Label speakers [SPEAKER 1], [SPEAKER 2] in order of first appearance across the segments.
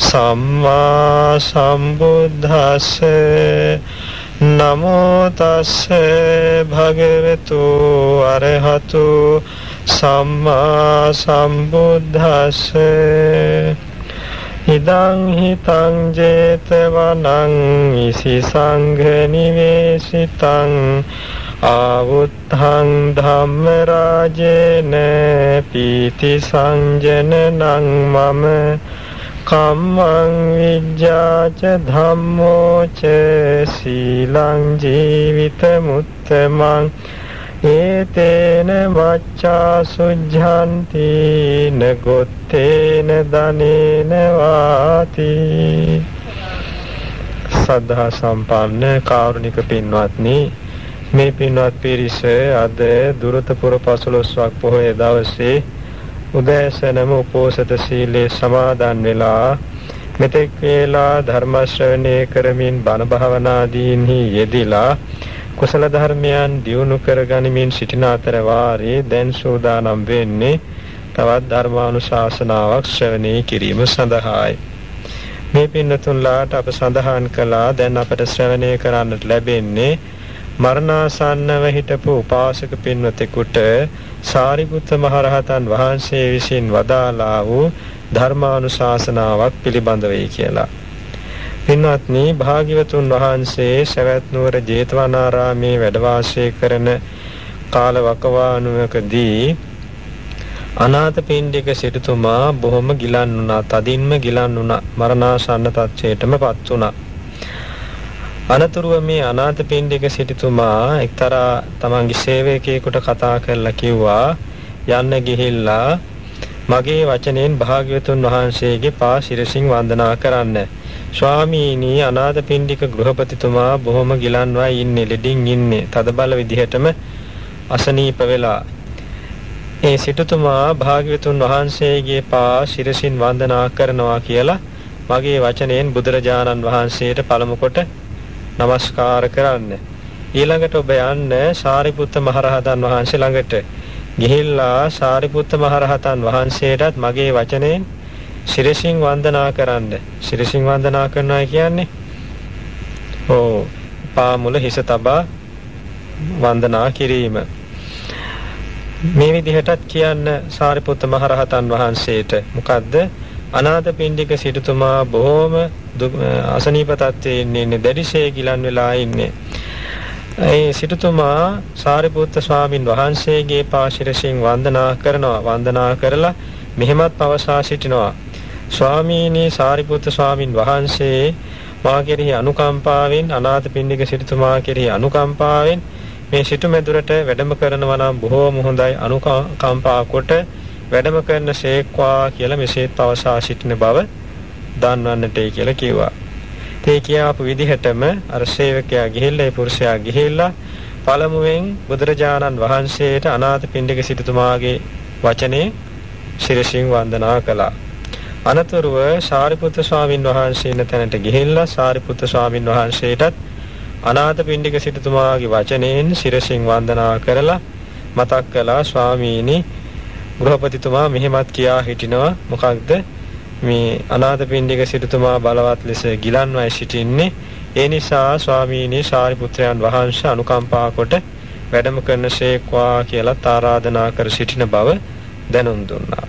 [SPEAKER 1] සම්මා සම්බුද්දස්සේ නමෝ තස්සේ භගවතු අරහතු සම්මා සම්බුද්දස්සේ ඉදං හිතං 제තවනං ඉසි සංඝ නිවේසිතං ආවුත්හං ධම්ම රාජේන පීති සංජනනං මම කම්මං විජ්ජාච ධම්මෝ ච සීලං ජීවිත මුත්තමං ඒතේන වච්චා සුද්ධන්ති නගොත්තේන දනේන වාති සද්ධා සම්පන්න කාරුණික පින්වත්නි මේ පින්වත් පිරිස අද දුරතපුර පසළොස්වක් පොහොය දවසේ උදෑසනම උපෝසත සීලේ සමාදන් වෙලා මෙතෙක් වේලා ධර්ම ශ්‍රවණය කරමින් බණ භාවනාදීන්හි යෙදිලා කුසල ධර්මයන් දියුණු කර ගනිමින් සිටින අතර වාරේ දැන් සූදානම් වෙන්නේ තවත් ධර්මානුශාසනාවක් ශ්‍රවණය කිරීම සඳහායි. මේ පින්නතුන්ලාට අප සඳහන් කළා දැන් අපට ශ්‍රවණය කරන්නට ලැබෙන්නේ මරණාසන්නව හිටපු උපාසක පින්වතෙකුට සාරිපුත්ත මහරහතන් වහන්සේ විසින් වදාලා වූ ධර්මානුශාසනාවක් පිළිබඳවයි කියලා. පින්වත්නි භාග්‍යවතුන් වහන්සේ සවැත් නුවර ජේතවනාරාමේ වැඩ වාසය කරන කාල වකවානුවකදී අනාථපිණ්ඩික සිටුතුමා බොහොම ගිලන් වුණා. තදින්ම ගිලන් වුණා. මරණාසන්න තත්ත්වයටමපත් වුණා. අනතුරුව මේ අනාථපිණ්ඩික සිටුතුමා එක්තරා තමන්ගේ සේවකයෙකුට කතා කරලා කිව්වා යන්න ගිහිල්ලා මගේ වචනෙන් භාග්‍යවතුන් වහන්සේගේ පා සිරසින් වන්දනා කරන්න. ස්වාමීනි අනාථපිණ්ඩික ගෘහපතිතුමා බොහොම ගිලන්වා ඉන්නේ ලෙඩින් ඉන්නේ. තදබල විදිහටම අසනීප වෙලා. ඒ සිටුතුමා භාග්‍යවතුන් වහන්සේගේ පා සිරසින් වන්දනා කරනවා කියලා මගේ වචනයෙන් බුදුරජාණන් වහන්සේට පළමු කොට নমස්කාර කරන්න. ඊළඟට ඔබ යන්න සාරිපුත්ත මහරහතන් වහන්සේ ළඟට. ගිහිල්ලා සාරිපුත්ත මහරහතන් වහන්සේටත් මගේ වචනයෙන් ශිරසින් වන්දනා කරන්න. ශිරසින් වන්දනා කරනවා කියන්නේ ඕ පාමුල හිස තබා වන්දනා කිරීම. මේ විදිහටත් කියන්න සාරිපුත්ත මහරහතන් වහන්සේට මොකද්ද අනාථපිණ්ඩික සිටුතුමා බොහෝම අසනීප තත්ත්වයේ ඉන්නේ දැඩිශේ ගිලන් වෙලා ඉන්නේ. ඒ සිටුතුමා සාරිපුත්ත ස්වාමින් වහන්සේගේ පාශිරසින් වන්දනා කරනවා. වන්දනා කරලා මෙහෙමත් පවසා සිටිනවා. ස්වාමීනි සාරිපුත්ත ස්වාමින් වහන්සේ මා කෙරෙහි අනුකම්පාවෙන් අනාථපිණ්ඩික සිටුතුමා කෙරෙහි අනුකම්පාවෙන් මේ සිටුමැදුරට වැඩම කරනවා නම් බොහෝම හොඳයි අනුකම්පා කොට වැඩම කරන ශේක්වා කියලා මෙසේත් පවසා සිටින බව දන්වන්නටයි කියලා කිව්වා. ඒ කියාපු විදිහටම අර සේවකයා ගිහිල්ලා ඒ පුරුෂයා ගිහිල්ලා පළමුවෙන් බුදුරජාණන් වහන්සේට අනාථපිණ්ඩික සිටුතුමාගේ වචනේ ශිරසින් වන්දනා කළා. අනතුරුව සාරිපුත්‍ර ස්වාමින් වහන්සේ ඉන්න තැනට ගිහිල්ලා සාරිපුත්‍ර ස්වාමින් වහන්සේටත් අනාථපිණ්ඩික සිටුතුමාගේ වචනයෙන් ශිරසින් වන්දනා කරලා මතක් කළා ස්වාමීනි ගෘහපතිතුමා මෙහෙමත් කියා හිටිනවා මොකක්ද මේ අනාථපිණ්ඩික සිටුතුමා බලවත් ලෙස ගිලන්වයි සිටින්නේ ඒ නිසා ස්වාමීනි සාරිපුත්‍රයන් වහන්සේ අනුකම්පා කොට වැඩම කරනසේක්වා කියලා ආරාධනා කර සිටින බව දැනුම් දුන්නා.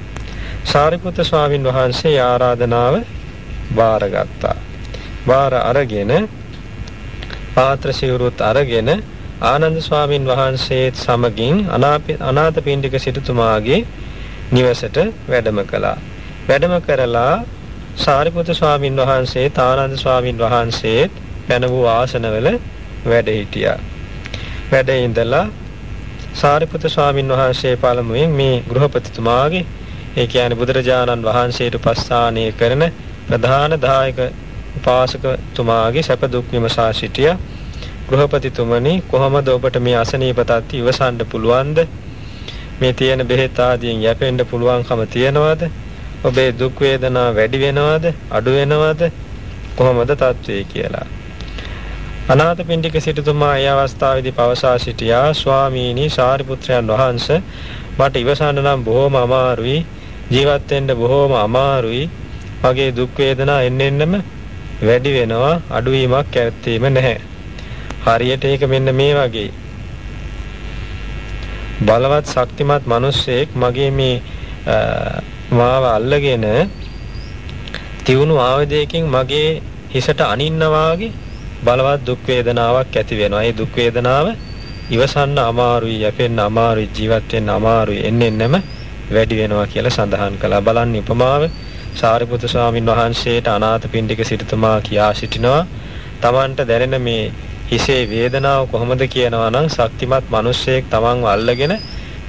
[SPEAKER 1] සාරිපුත්‍ර ස්වාමින් වහන්සේ ආරාධනාව බාරගත්තා. බාර අරගෙන පාත්‍ර සිවුරුත් අරගෙන ආනන්ද ස්වාමින් වහන්සේත් සමගින් අනාථපිණ්ඩික සිටුතුමාගේ නිවසට වැඩම කළා. වැඩම කරලා සාරිපුත්‍ර ස්වාමින් වහන්සේ තානන්ද ස්වාමින් වහන්සේත් පැන වූ ආසනවල වැඩ හිටියා. වැඩ ඉඳලා සාරිපුත්‍ර ස්වාමින් වහන්සේ පළමුවෙන් මේ ගෘහපතිතුමාගේ ඒ කියන්නේ බුදුරජාණන් වහන්සේට උපස්ථානය කරන ප්‍රධාන දායක උපාසකතුමාගේ සැප දුක් විමසා සිටියා. ගෘහපතිතුමනි කොහොමද ඔබට මේ අසනීප තත්ති ඉවසන්න පුළුවන්ද? මේ තියෙන බෙහෙත් ආදියෙන් යැපෙන්න පුළුවන්කම තියනවද? ඔබේ දුක් වේදනා වැඩි වෙනවද? අඩු වෙනවද? කොහොමද තත්ත්වය කියලා. අනාථපිණ්ඩික සිටුතුමා ඒ අවස්ථාවේදී පවසා සිටියා ස්වාමීනි සාරිපුත්‍රයන් වහන්සේ මට ඉවසන්න නම් බොහොම අමාරුයි ජීවත් වෙන්න බොහොම අමාරුයි මගේ දුක් වේදනා එන්න එන්නම වැඩි වෙනවා අඩුවීමක් ඇත්තේම නැහැ හරියට ඒක මෙන්න මේ වගේ බලවත් ශක්තිමත් මිනිස්සෙක් මගේ මේ මාව අල්ලගෙන තියුණු ආයුධයකින් මගේ හිසට අනින්නා වගේ බලවත් දුක් වේදනාවක් ඇති වෙනවා. ඒ දුක් වේදනාව ඉවසන්න අමාරුයි, යැපෙන්න අමාරුයි, ජීවත් වෙන්න අමාරුයි. එන්න එන්නම වැඩි වෙනවා කියලා සඳහන් කළා. බලන්න උපමාව සාරිපුත්‍ර ස්වාමීන් වහන්සේට අනාථපිණ්ඩික සිටුතුමා කියා සිටිනවා. Tamanට දැනෙන මේ හිසේ වේදනාව කොහොමද කියනවා නම් ශක්තිමත් මිනිස්සෙක් Tamanව අල්ලගෙන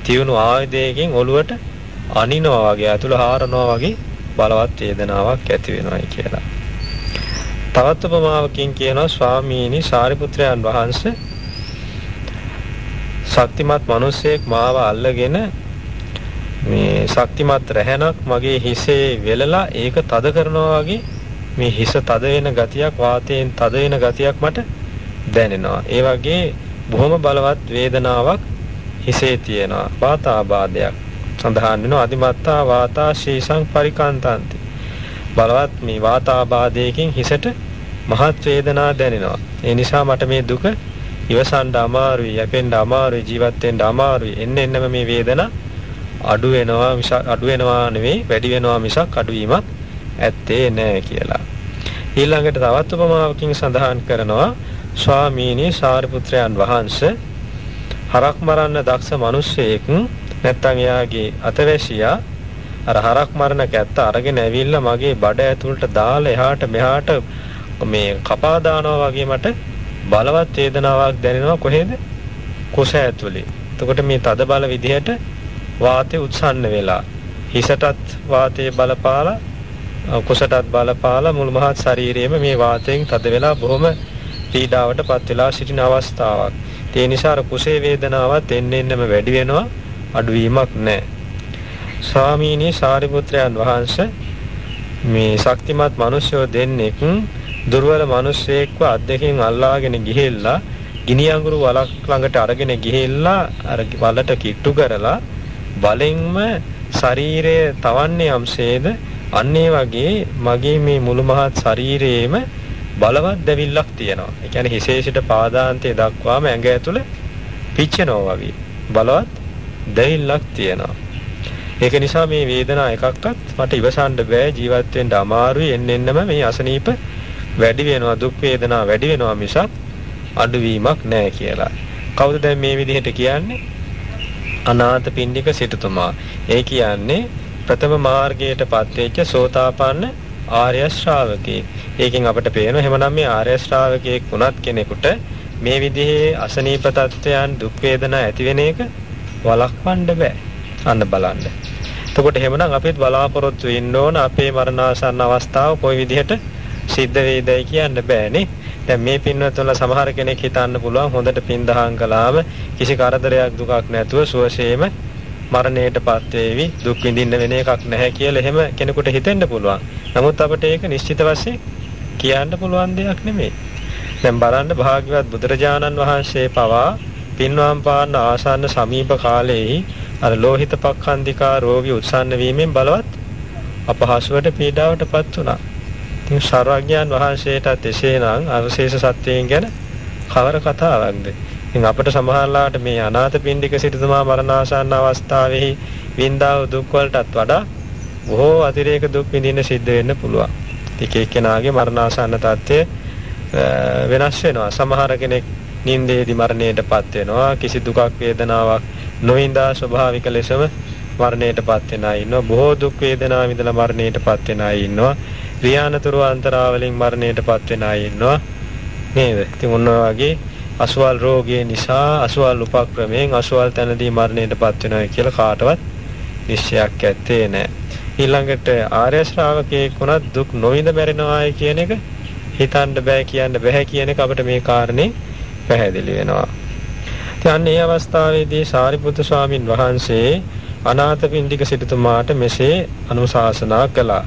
[SPEAKER 1] තියුණු ආයුධයකින් ඔලුවට අනිනවා වගේ අතුල හාරනවා වගේ බලවත් වේදනාවක් ඇති වෙනවායි කියලා. තවත් උපමාවකින් කියනවා ස්වාමීනි සාරිපුත්‍රයන් වහන්සේ ශක්තිමත් මිනිසෙක් මාව අල්ලගෙන මේ ශක්තිමත් රැහැනක් මගේ හිසේ වෙලලා ඒක තද කරනවා වගේ මේ හිස තද වෙන ගතියක් වාතයෙන් තද වෙන ගතියක් මට දැනෙනවා. ඒ වගේ බොහොම බලවත් වේදනාවක් හිසේ තියෙනවා. වාතාබාධයක් සඳහන් වෙනවා අදිමත්තා වාතා ශීසං පරිකාන්තාන්ති. බලවත් මේ වාතාබාධයකින් හිසට මහත් වේදනා දැනෙනවා. ඒ නිසා මට මේ දුක ඉවසන්න අමාරුයි, යැපෙන්න අමාරුයි, ජීවත් වෙන්න අමාරුයි. එන්න එන්නම මේ වේදනා අඩු වෙනවා මිසක් අඩු වෙනවා නෙවෙයි වැඩි වෙනවා මිසක් අඩුවීමක් ඇත්තේ නැහැ කියලා. ඊළඟට තවත් උපමාවකින් සඳහන් කරනවා ස්වාමීනි සාරිපුත්‍රයන් වහන්සේ හරක් මරන්න දක්ෂ මිනිසෙක් නැත්තම් එයාගේ අතවැසියා අර හරක් මරණ කැත්ත අරගෙන ඇවිල්ලා මගේ බඩ ඇතුළට දාලා එහාට මෙහාට මේ කපා දානවා වගේ මට බලවත් වේදනාවක් දැනෙනවා කොහෙද? කුස ඇතුලේ. එතකොට මේ තද බල විදිහට වාතය උත්සන්න වෙලා හිසටත් වාතයේ බලපාලා කුසටත් බලපාලා මුළු මහත් ශරීරයේම මේ වාතයෙන් තද වෙලා බොහොම පීඩාවටපත් වෙලා සිටින අවස්ථාවක්. ඒ නිසා අර කුසේ වේදනාවත් එන්න එන්නම වැඩි වෙනවා අඩුවීමක් නැහැ. ස්වාමීනි සාරිපුත්‍රයන් වහන්සේ මේ ශක්තිමත් මිනිසයෝ දෙන්නෙක් දුර්වල මිනිසෙක්ව අද්දකින් අල්ලාගෙන ගිහිල්ලා ගිනි අඟුරු වලක් ළඟට අරගෙන ගිහිල්ලා අර වලට කිට්ටු කරලා බලෙන්ම ශරීරය තවන්නේ යම්සේද අන්න ඒ වගේ මගේ මේ මුළු මහත් ශරීරයේම බලවත් දැවිල්ලක් තියෙනවා. ඒ කියන්නේ හිසේ සිට පාදාන්තයේ දක්වාම ඇඟ ඇතුළේ පිච්චෙනවා වගේ බලවත් දැවිල්ලක් තියෙනවා. ඒක නිසා මේ වේදනා එකක්වත් මට ඉවසන්න බෑ ජීවත් වෙන්න අමාරුයි එන්න එන්නම මේ අසනීප වැඩි වෙනවා දුක් වේදනා වැඩි වෙනවා මිසක් අඩුවීමක් නෑ කියලා. කවුද දැන් මේ විදිහට කියන්නේ? අනාථ පින්ඩික සිටුතුමා. ඒ කියන්නේ ප්‍රථම මාර්ගයටපත් වෙච්ච සෝතාපන්න ආර්ය ශ්‍රාවකෙක්. ඒකෙන් අපිට පේනවා එහෙමනම් මේ ආර්ය ශ්‍රාවකයෙක් වුණත් කෙනෙකුට මේ විදිහේ අසනීප තත්ත්වයන් දුක් වේදනා ඇති වෙන එක වළක්වන්න බෑ. අන්න බලන්න. එතකොට එහෙමනම් අපිත් බලාපොරොත්තු වෙන්න ඕන අපේ මරණාසන්න අවස්ථාව කොයි විදිහට සිද්ධ වේදයි කියන්න බෑනේ. දැන් මේ පින්වත්වල සමහර කෙනෙක් හිතන්න පුළුවන් හොඳට පින් දහම් කළාම කිසි කරදරයක් දුකක් නැතුව සුවසේම මරණයටපත් වේවි දුක් විඳින්න වෙන එකක් නැහැ කියලා එහෙම කෙනෙකුට හිතෙන්න පුළුවන්. නමුත් අපිට ඒක නිශ්චිත වශයෙන් කියන්න පුළුවන් දෙයක් නෙමෙයි. දැන් බලන්න භාග්‍යවත් බුදුරජාණන් වහන්සේ පවා පින්වම් පාන්න ආසන්න සමීප කාලයේ අර ලෝහිත පක්ඛන්දිකා රෝගී උත්සන්න වීමෙන් බලවත් අපහසුවට පීඩාවටපත් වුණා. ඉතින් සර්වඥයන් වහන්සේටත් එසේනම් අවශේෂ සත්‍යයෙන් ගැන කවර කතාවක්ද? ඉතින් අපිට සමහරලාට මේ අනාථ පින්ඩික සිටුතුමා මරණාසන්න අවස්ථාවේ වින්දා දුක් වලටත් වඩා බොහෝ අතිරේක දුක් විඳින්න සිද්ධ වෙන්න පුළුවන්. එක එක්කෙනාගේ මරණාසන්න තත්ත්වය වෙනස් වෙනවා. සමහර කෙනෙක් නින්දේදී මරණයටපත් වෙනවා. කිසි දුකක් වේදනාවක් නොවින්දා ස්වභාවික ලෙසම මරණයටපත් වෙන අය ඉන්නවා. බොහෝ දුක් වේදනා විඳලා මරණයටපත් වෙන අය ඉන්නවා. ක්‍රියානතුරු අන්තරාවලින් මරණයටපත් වෙන අය ඉන්නවා. නේද? ඉතින් ඔන්න වගේ අසුවල් රෝගය නිසා අසුවල් උපක්‍රමයෙන් අසුවල් තැනදී මරණයටපත් වෙනවා කියලා කාටවත් නිශ්චයක් ඇත්තේ නැහැ. ඊළඟට ආර්ය ශ්‍රාවකයෙක් වුණත් දුක් නොවිඳ මැරෙනවායි කියන එක හිතන්න බෑ කියන්න බෑ කියන එක අපිට මේ කාරණේ පැහැදිලි වෙනවා. ඉතින් මේ අවස්ථාවේදී සාරිපුත්තු ස්වාමින් වහන්සේ අනාථපිණ්ඩික සිටුතුමාට මෙසේ අනුශාසනා කළා.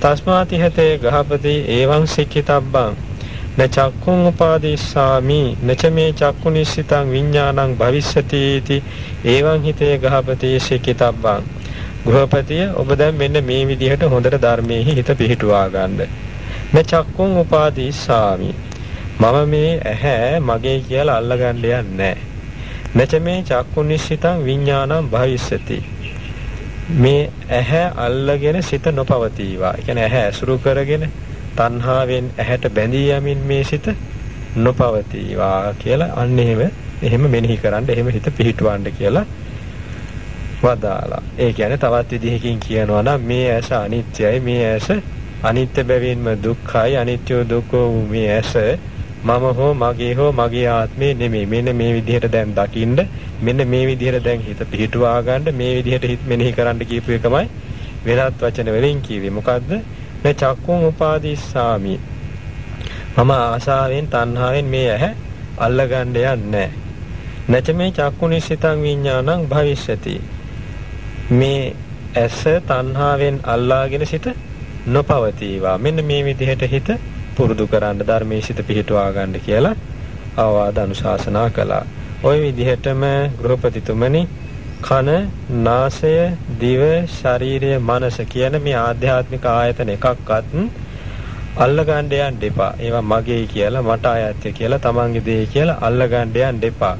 [SPEAKER 1] තස්මාති හතේ ගහපති එවං සික්ඛිතබ්බං න චක්කුං උපාදිස්සාමි නච මේ චක්කු නිස්සිතං විඥානං භවිස්සති इति එවං හිතේ ගහපති සික්ඛිතබ්බං ගෘහපතිය ඔබ දැන් මෙන්න මේ විදිහට හොඳට ධර්මයේ හිත පිහිටුවා ගන්න. න චක්කුං උපාදිස්සාමි මම මේ ඇහැ මගේ කියලා අල්ලගන්න යන්නේ නැහැ. නච මේ චක්කු නිස්සිතං විඥානං භවිස්සති මේ ඇහැ අල්ලගෙන සිත නොපවතිවා. ඒ කියන්නේ ඇහැ ඇසුරු කරගෙන තණ්හාවෙන් ඇහැට බැඳී යමින් මේ සිත නොපවතිවා කියලා අන්න එහෙම එහෙම මෙනෙහි කරන්න එහෙම හිත පිහිටවන්න කියලා වදාලා. ඒ කියන්නේ තවත් විදිහකින් කියනවා නම් මේ ඇස අනිත්‍යයි මේ ඇස අනිත්‍ය බැවින්ම දුක්ඛයි අනිත්‍ය දුක්ඛෝ මේ ඇස මම හෝ මගේ හෝ මගේ ආත්මේ නෙමෙයි. මෙන්න මේ විදිහට දැන් දකින්න මෙන්න මේ විදිහට දැන් හිත පිහිටුවා ගන්න මේ විදිහට හිත මෙනෙහි කරන්න කියපු එකමයි වෙනත් වචන වලින් කියවේ. මොකද්ද? මේ චක්කුම් උපාදිස්සාමි. මම ආශාවෙන් තණ්හාවෙන් මේ ඇහැ අල්ලගන්න යන්නේ නැච මේ චක්කුනිසිතං විඥානං භවිෂ්‍යති. මේ ඇස තණ්හාවෙන් අල්ලාගෙන සිට නොපවතිවා. මෙන්න මේ විදිහට හිත පුරුදු කරන්න ධර්මයේ සිට පිහිටුවා ගන්න කියලා අවවාද අනුශාසනා කළා. ওই විදිහටම ගෘහපතිතුමනි කන, නාසය, දිව, ශරීරය, මනස කියන මේ ආධ්‍යාත්මික ආයතන එකක්වත් අල්ලගන්න යන්න එපා. ඒවා මගේ කියලා, මට අයත්ය කියලා, තමන්ගේ දේ කියලා අල්ලගන්න යන්න එපා.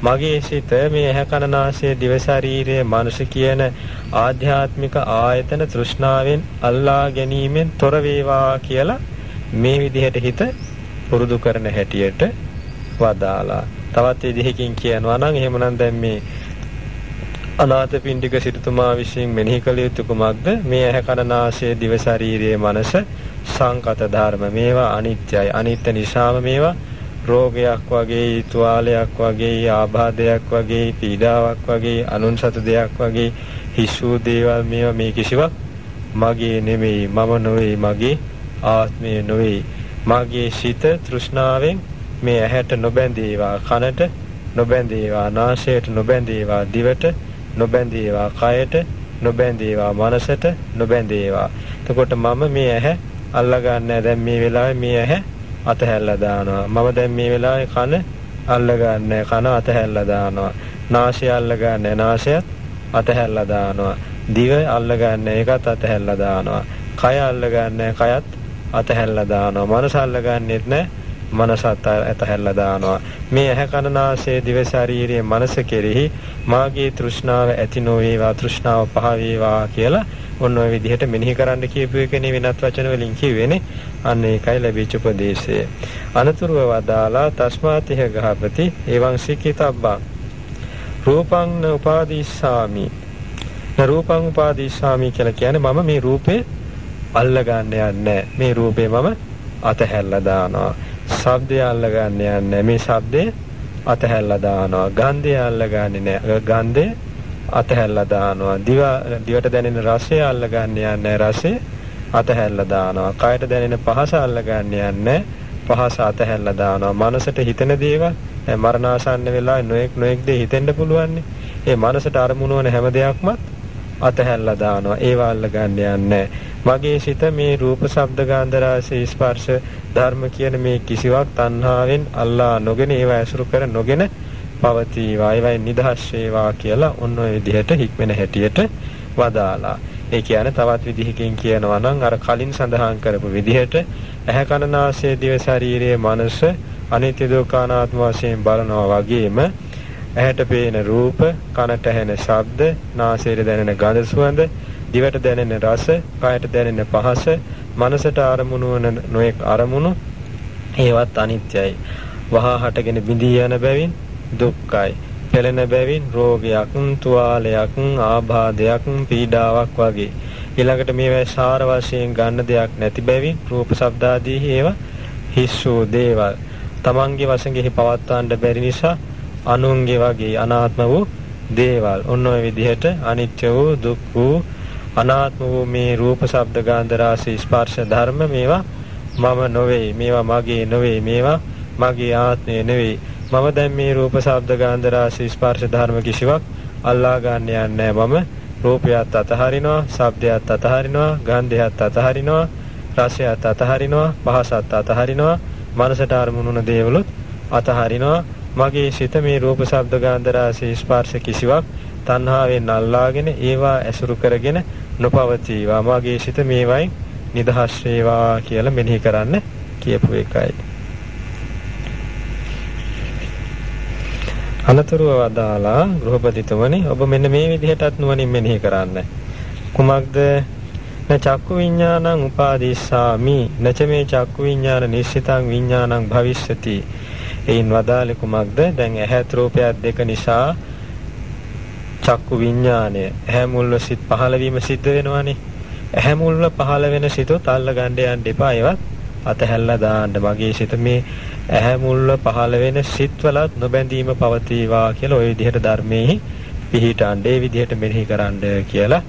[SPEAKER 1] මගේ සිත මේ ඇහැ කන නාසය දිව ශරීරය මනස කියන ආධ්‍යාත්මික ආයතන තෘෂ්ණාවෙන් අල්ලා ගැනීමෙන් තොර වේවා කියලා මේ විදිහට හිත පුරුදු කරන හැටියට වදාලා තවත් විදිහකින් කියනවා නම් එහෙමනම් දැන් මේ අනාථපිණ්ඩික සිටුතුමා විසින් මෙනෙහි කළ යුතු කුමක්ද? මේ ඇහැ කන නාසය දිව ශරීරයේ මනස සංකත ධර්ම මේවා අනිත්‍යයි. අනිත්‍ය නිසාම මේවා රෝගයක් වගේ තුවාලයක් වගේ ආබාධයක් වගේ පීඩාවක් වගේ අනුන් සතු දෙයක් වගේ හිස්සූ දේවල් මේවා මේ කිසිවක් මගේ නෙමෙයි. මම නොවේ මගේ ආත්මය නොවේ. මගේ සිත තෘෂ්ණාවෙන් මේ ඇහැට නොබැඳේවා කනට නොබැඳේවා නාසයට නොබැඳේවා දිවට නොබැඳේවා කයට නොබැඳේවා මනසට නොබැඳේවා. එතකොට මම මේ ඇහැ අල්ලගන්නේ දැන් මේ වෙලාවේ මේ ඇහැ අතහැරලා දානවා. මම දැන් මේ වෙලාවේ කන අල්ලගන්නේ කන අතහැරලා දානවා. නාසය අල්ලගන්නේ නාසයත් අතහැරලා දානවා. දිව අල්ලගන්නේ ඒකත් අතහැරලා දානවා. කය අල්ලගන්නේ කයත් අතහැරලා දානවා. මනස අල්ලගන්නේත් නැහැ. මනසත් ඇතහැල්ලා දානවා. මේ ඇහැ කන නාසය දිව ශරීරයේ මනස කෙරෙහි මාගේ තෘෂ්ණාව ඇති නොවේවා තෘෂ්ණාව පහ වේවා කියලා ඔන්න ඔය විදිහට මෙනෙහි කරන්න කියපු එකනේ වෙනත් වචන වලින් කිව්වේනේ. අන්න ඒකයි ලැබිච්ච උපදේශය. අනතුරුව වදාලා තස්මාතිහ ගහපති එවං සිකිතබ්බං රූපං උපාදිස්සාමි. රූපං උපාදිස්සාමි කියලා කියන්නේ මම මේ රූපේ අල්ලගන්න යන්නේ. මේ රූපේ මම අතහැරලා දානවා. ශබ්දය අල්ලගන්න යන්නේ. මේ ශබ්දය අතහැරලා දානවා. ගන්ධය අල්ලගන්නේ නැහැ ගන්ධය අතහැරලා දානවා. දිව දිවට දැනෙන රසය අල්ලගන්න යන්නේ රසය අතහැරලා දානවා. කයට දැනෙන පහස අල්ලගන්න යන්නේ පහස අතහැරලා දානවා. මනසට හිතෙන දේවල් මරණාසන්න වෙලා නොඑක් නොඑක් දේ හිතෙන්න පුළුවන් ඒ මනසට අරමුණු වන හැම දෙයක්මත් අතහැරලා දානවා. ඒව අල්ලගන්න යන්නේ මගේ සිත මේ රූප ශබ්ද ගන්ධ රස ස්පර්ශ ධර්ම කියන මේ කිසිවක් තණ්හාවෙන් අල්ලා නොගෙන ඒව ඇසුරු කර නොගෙන පවතිවා. ඒවයි නිදහස් වේවා කියලා ඔන්න ඔය විදිහට හික්මෙන හැටියට වදාලා. ඒ කියන්නේ තවත් විදිහකින් කියනවා නම් අර කලින් සඳහන් කරපු විදිහට ඇහැ කන නාසය දිව ශරීරයේ මනස අනිත්‍ය දුක්ඛානාත්ම වශයෙන් බලනවා වගේම ඇහැට පේන රූප කනට ඇහෙන ශබ්ද නාසයට දැනෙන ගඳ සුවඳ දිවට දැනෙන රස, කයට දැනෙන පහස, මනසට අරමුණු වන නොයෙක් අරමුණු ඒවත් අනිත්‍යයි. වහා හටගෙන බිඳී යන බැවින් දුක්ඛයි. පෙළෙන බැවින් රෝගයක්, තුවාලයක්, ආබාධයක්, පීඩාවක් වගේ. ඊළඟට මේවා සාර වශයෙන් ගන්න දෙයක් නැති බැවින් රූප, ශබ්ද ආදී ඒවා හිස්සෝ දේවල්. තමන්ගේ වශයෙන්ෙහි පවත්වන්න බැරි නිසා අනුන්ගේ වගේ අනාත්ම වූ දේවල්. ඔන්න ඔය විදිහට අනිත්‍ය වූ, දුක් වූ, අනාත්ම වූ මේ රූප ශබ්ද ගන්ධ රාශි ස්පර්ශ ධර්ම මේවා මම නොවේ. මේවා මගේ නොවේ. මේවා මගේ ආත්මය නෙවෙයි මම දැන් මේ රූප ශබ්ද ගන්ධ රස ස්පර්ශ ධර්ම කිසිවක් අල්ලා ගන්න යන්නේ මම. රූපයත් අතහරිනවා ශබ්දයත් අතහරිනවා ගන්ධයත් අතහරිනවා රසයත් අතහරිනවා පහසත් අතහරිනවා මනසට අරමුණුන දේවලුත් අතහරිනවා. මගේ සිත මේ රූප ශබ්ද ගන්ධ රස ස්පර්ශ කිසිවක් තණ්හාවෙන් අල්ලාගෙන ඒවා ඇසුරු කරගෙන නොපවතිවා. මගේ සිත මේවයින් නිදහස් වේවා කියලා මෙනෙහි කරන්න කියපු එකයි. අනතුරුව වදාලා ගෘහපතිතුමනි ඔබ මෙන්න මේ විදිහටත් නුවණින් මෙනෙහි කරන්න. කුමක්ද? න චක්කු විඥානං උපාදිස්සාමි. නච මේ චක්කු විඥාන නිශ්චිතං විඥානං භවිෂ්‍යති එයින් වදාලේ කුමක්ද? දැන් ඇහත් රූපයක් දෙක නිසා චක්කු විඥානය ඇහැ මුල්ව සිත් පහළ වීම සිද්ධ වෙනවානේ. ඇහැ මුල්ව පහළ වෙන සිතොත් අල්ල ගන්න යන්න එපා. ඒවත් අතහැල්ලා දාන්න. මගේ සිත මේ ඇහැ මුල්ව පහළ වෙන සිත්වලත් නොබැඳීම පවතිවා කියලා ওই විදිහට ධර්මයේ පිහිටාන්න ඒ විදිහට මෙනෙහි කරන්න කියලා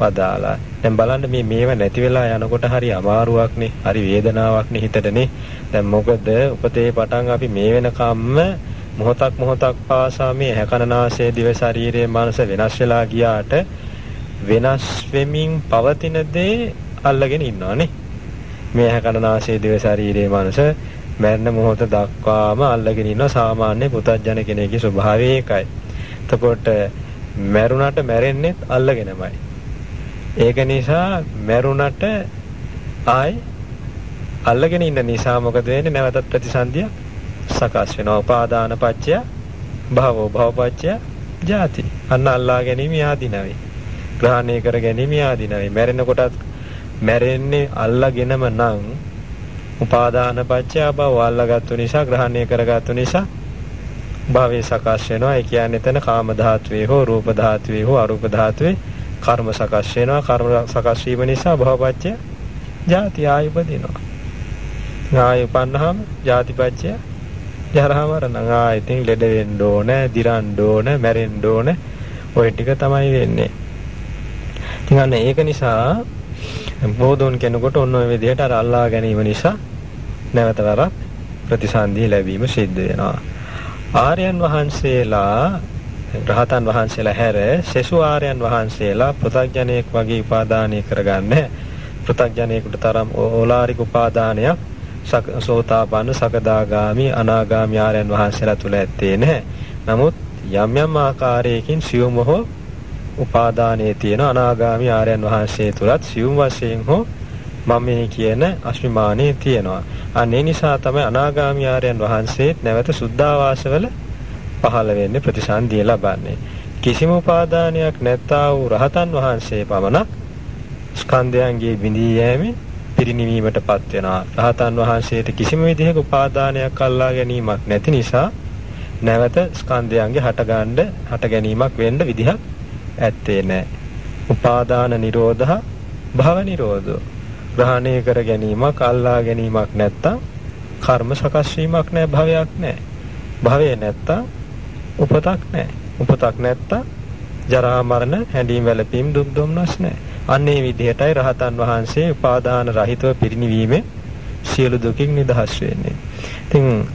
[SPEAKER 1] වදාලා. දැන් බලන්න මේ මේව නැති වෙලා යනකොට හරි අමාරුවක්නේ, හරි වේදනාවක්නේ හිතටනේ. දැන් මොකද? උපතේ පටන් අපි මේ වෙනකම්ම මොහොතක් මොහොතක් පාසා මේ හැකනනාසයේ දිව ශරීරයේ මනස වෙනස් වෙලා ගියාට වෙනස් වෙමින් පවතින දේ අල්ලගෙන ඉන්නවානේ. මේ හැකනනාසයේ දිව ශරීරයේ මනස මරණ මොහොත දක්වාම අල්ලගෙන ඉන්න සාමාන්‍ය පුතත්ජන කෙනෙකුගේ ස්වභාවය ඒකයි. එතකොට මැරුණට මැරෙන්නෙත් අල්ලගෙනමයි. ඒක නිසා මැරුණට ආයි අල්ලගෙන ඉන්න නිසා මොකද වෙන්නේ නැවතත් ප්‍රතිසන්දිය සකස් වෙනවා. උපාදාන පත්‍ය භවෝ භවපත්‍ය ජාති. අන්න අල්ලා ගැනීම ආදීනවේ. ග්‍රහණය කර ගැනීම ආදීනවේ. මැරෙන කොටත් මැරෙන්නේ අල්ලාගෙනම නම් උපාදාන පත්‍ය භව අල්ලාගත්තු නිසා ග්‍රහණය කරගත්තු නිසා භවයේ සකස් වෙනවා. ඒ කියන්නේ එතන කාම ධාතුවේ හෝ රූප ධාතුවේ හෝ අරූප ධාතුවේ කර්ම සකස් වෙනවා. කර්ම සකස් වීම නිසා භවපත්‍ය ජාති ආයුපදිනවා. ආයු පන්නහම ජාතිපත්‍ය ජරා මරණ ආයතින් ලෙඩ වෙන්න ඕන, දිරන්න ඕන, මැරෙන්න ඕන. ওই ටික තමයි වෙන්නේ. ඉතින් අන්න ඒක නිසා බෝධෝන් කෙනෙකුට ඔන්න ඔය විදිහට අර අල්ලා ගැනීම නිසා නැවත වරක් ප්‍රතිසන්දිය ලැබීම සිද්ධ වෙනවා. ආර්යයන් වහන්සේලා රහතන් වහන්සේලා හැර සෙසු ආර්යයන් වහන්සේලා පෘථග්ජනයෙක් වගේ උපාදානය කරගන්නේ පෘථග්ජනයෙකුට තරම් ඕලාරික උපාදානයක් සෝතාපන්න සකදාගාමි අනාගාමි ආර්යයන් වහන්සේලා තුල ඇත්තේ නැහැ. නමුත් යම් යම් ආකාරයකින් සියුම හෝ උපාදානයේ තියෙන අනාගාමි ආර්යයන් වහන්සේ තුලත් සියුම් වශයෙන් හෝ මම මේ කියන අශ්මිමානයේ තියෙනවා. අනේ නිසා තමයි අනාගාමි ආර්යයන් වහන්සේත් නැවත සුද්ධාවාසවල පහළ වෙන්නේ ප්‍රතිසන්දිය ලබන්නේ. කිසිම උපාදානයක් නැත්තා වූ රහතන් වහන්සේ පමණක් ස්කන්ධයන්ගේ බිඳී යෑමෙන් පිරිණිවීමටපත් වෙනවා. රහතන් වහන්සේට කිසිම විදිහක උපාදානයක් අල්ලා ගැනීමක් නැති නිසා නැවත ස්කන්ධයන්ගේ හටගන්න හට ගැනීමක් වෙන්න විදිහක් ඇත්තේ නැහැ. උපාදාන නිරෝධහ භව නිරෝධෝ. ග්‍රහණය කර ගැනීමක් අල්ලා ගැනීමක් නැත්තම් කර්ම සකස් වීමක් නැහැ භවයක් නැහැ. භවය නැත්තම් උපතක් නැහැ. උපතක් නැත්තම් ජරා මරණ හැඬීම් වැළපීම් දුක් දුම්නස් නැහැ. අන්න ඒ විදිහටයි රහතන් වහන්සේ උපාදාන රහිතව පිරිනිවීමේ සියලු දුකින් නිදහස් වෙන්නේ. ඉතින්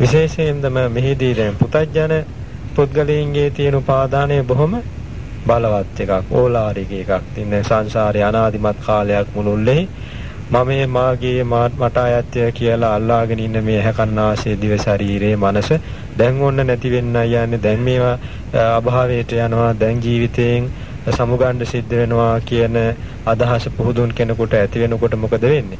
[SPEAKER 1] විශේෂයෙන්ම මෙහිදී දැන් පුතඥ පුද්ගලයන්ගේ තියෙන උපාදානය බොහොම බලවත් එකක් ඕලාරික එකක්. ඉතින් සංසාරේ අනාදිමත් කාලයක් මුළුල්ලේ මම මාගේ මට අයත්ය කියලා අල්ලාගෙන ඉන්න මේ හැකන්නාසේ දිව ශරීරයේ මනස දැන් ඔන්න නැති වෙන්න යන්නේ දැන් මේවා අභාවයට යනවා දැන් ජීවිතයෙන් සමුගන්න සිද්ධ වෙනවා කියන අදහස පුහුදුන් කෙනෙකුට ඇති වෙනකොට මොකද වෙන්නේ?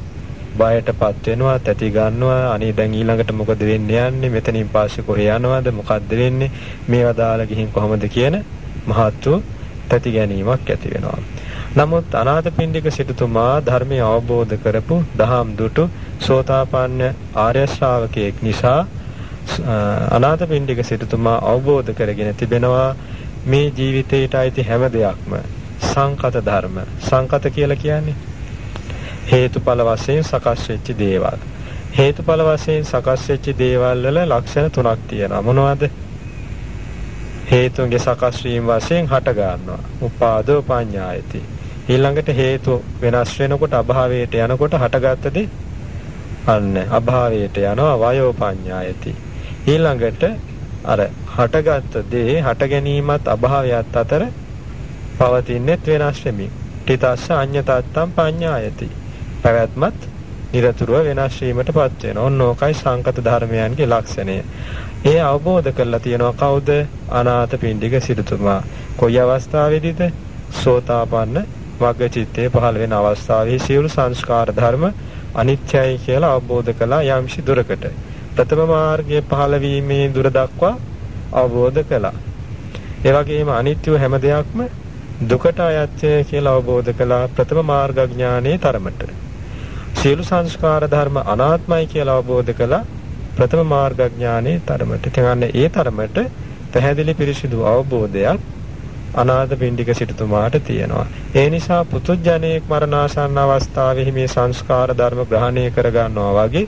[SPEAKER 1] බයටපත් වෙනවා, තැති ගන්නවා. අනේ දැන් ඊළඟට මොකද වෙන්නේ යන්නේ? මෙතනින් පස්සේ කොහේ යනවද? මොකද්ද වෙන්නේ? මේවා දාලා ගිහින් කොහොමද කියන මහත්තු තැති ගැනීමක් ඇති වෙනවා. නමුත් අනාථපිණ්ඩික සිටුතුමා ධර්මය අවබෝධ කරපු දහම් දුටු සෝතාපන්න ආර්ය ශ්‍රාවකයෙක් නිසා අනාථපිණ්ඩික සිටුතුමා අවබෝධ කරගෙන තිබෙනවා මේ ජීවිතේට අයිති හැම දෙයක්ම සංකත ධර්ම. සංකත කියලා කියන්නේ හේතුඵල වශයෙන් සකස් වෙච්ච දේවල්. හේතුඵල වශයෙන් සකස් වෙච්ච දේවල් වල ලක්ෂණ තුනක් තියෙනවා. මොනවද? හේතුන්ගේ සකස් වීම වශයෙන් හට ගන්නවා. උපාදෝ පඤ්ඤායති. ඊළඟට හේතු වෙනස් වෙනකොට අභාවයට යනකොට හටගත්ත දේ අන්න. අභාවයට යනවා වයෝ පඤ්ඤායති. ඊළඟට අර හටගත් දේ හට ගැනීමත් අභාවයත් අතර පවතිනෙත් වෙනස් වෙමින්. ඨිතස්ස අඤ්ඤතත්තම් පඤ්ඤායති. පැවැත්මත් නිරතුරුව වෙනස් වීමටපත් වෙනවා. ඔන්න ඕකයි සංකත ධර්මයන්ගේ ලක්ෂණය. ඒ අවබෝධ කරලා තියෙනවා කවුද? අනාථ පිණ්ඩික සිටුතුමා. කොයි අවස්ථාවේදීද? සෝතාපන්න වග්ගචිත්තේ පහළ වෙන අවස්ථාවේ සියලු සංස්කාර ධර්ම අනිත්‍යයි කියලා අවබෝධ කළා යම්සි දුරකට. ප්‍රථම මාර්ගයේ පහළ වීමේ දුර දක්වා අවබෝධ කළා. ඒ වගේම අනිත්‍ය හැම දෙයක්ම දුකට අයත්ය කියලා අවබෝධ කළා ප්‍රථම මාර්ගඥානයේ තරමට. සියලු සංස්කාර ධර්ම අනාත්මයි කියලා අවබෝධ කළා ප්‍රථම මාර්ගඥානයේ තරමට. ඉතින් ඒ තරමට පැහැදිලි පිරිසිදු අවබෝධයක් අනාථ පිණ්ඩික සිටුතුමාට තියෙනවා. ඒ නිසා පුතුජණයෙක් මරණාසන්න අවස්ථාවේ මේ සංස්කාර ධර්ම ග්‍රහණය කරගන්නවා වගේ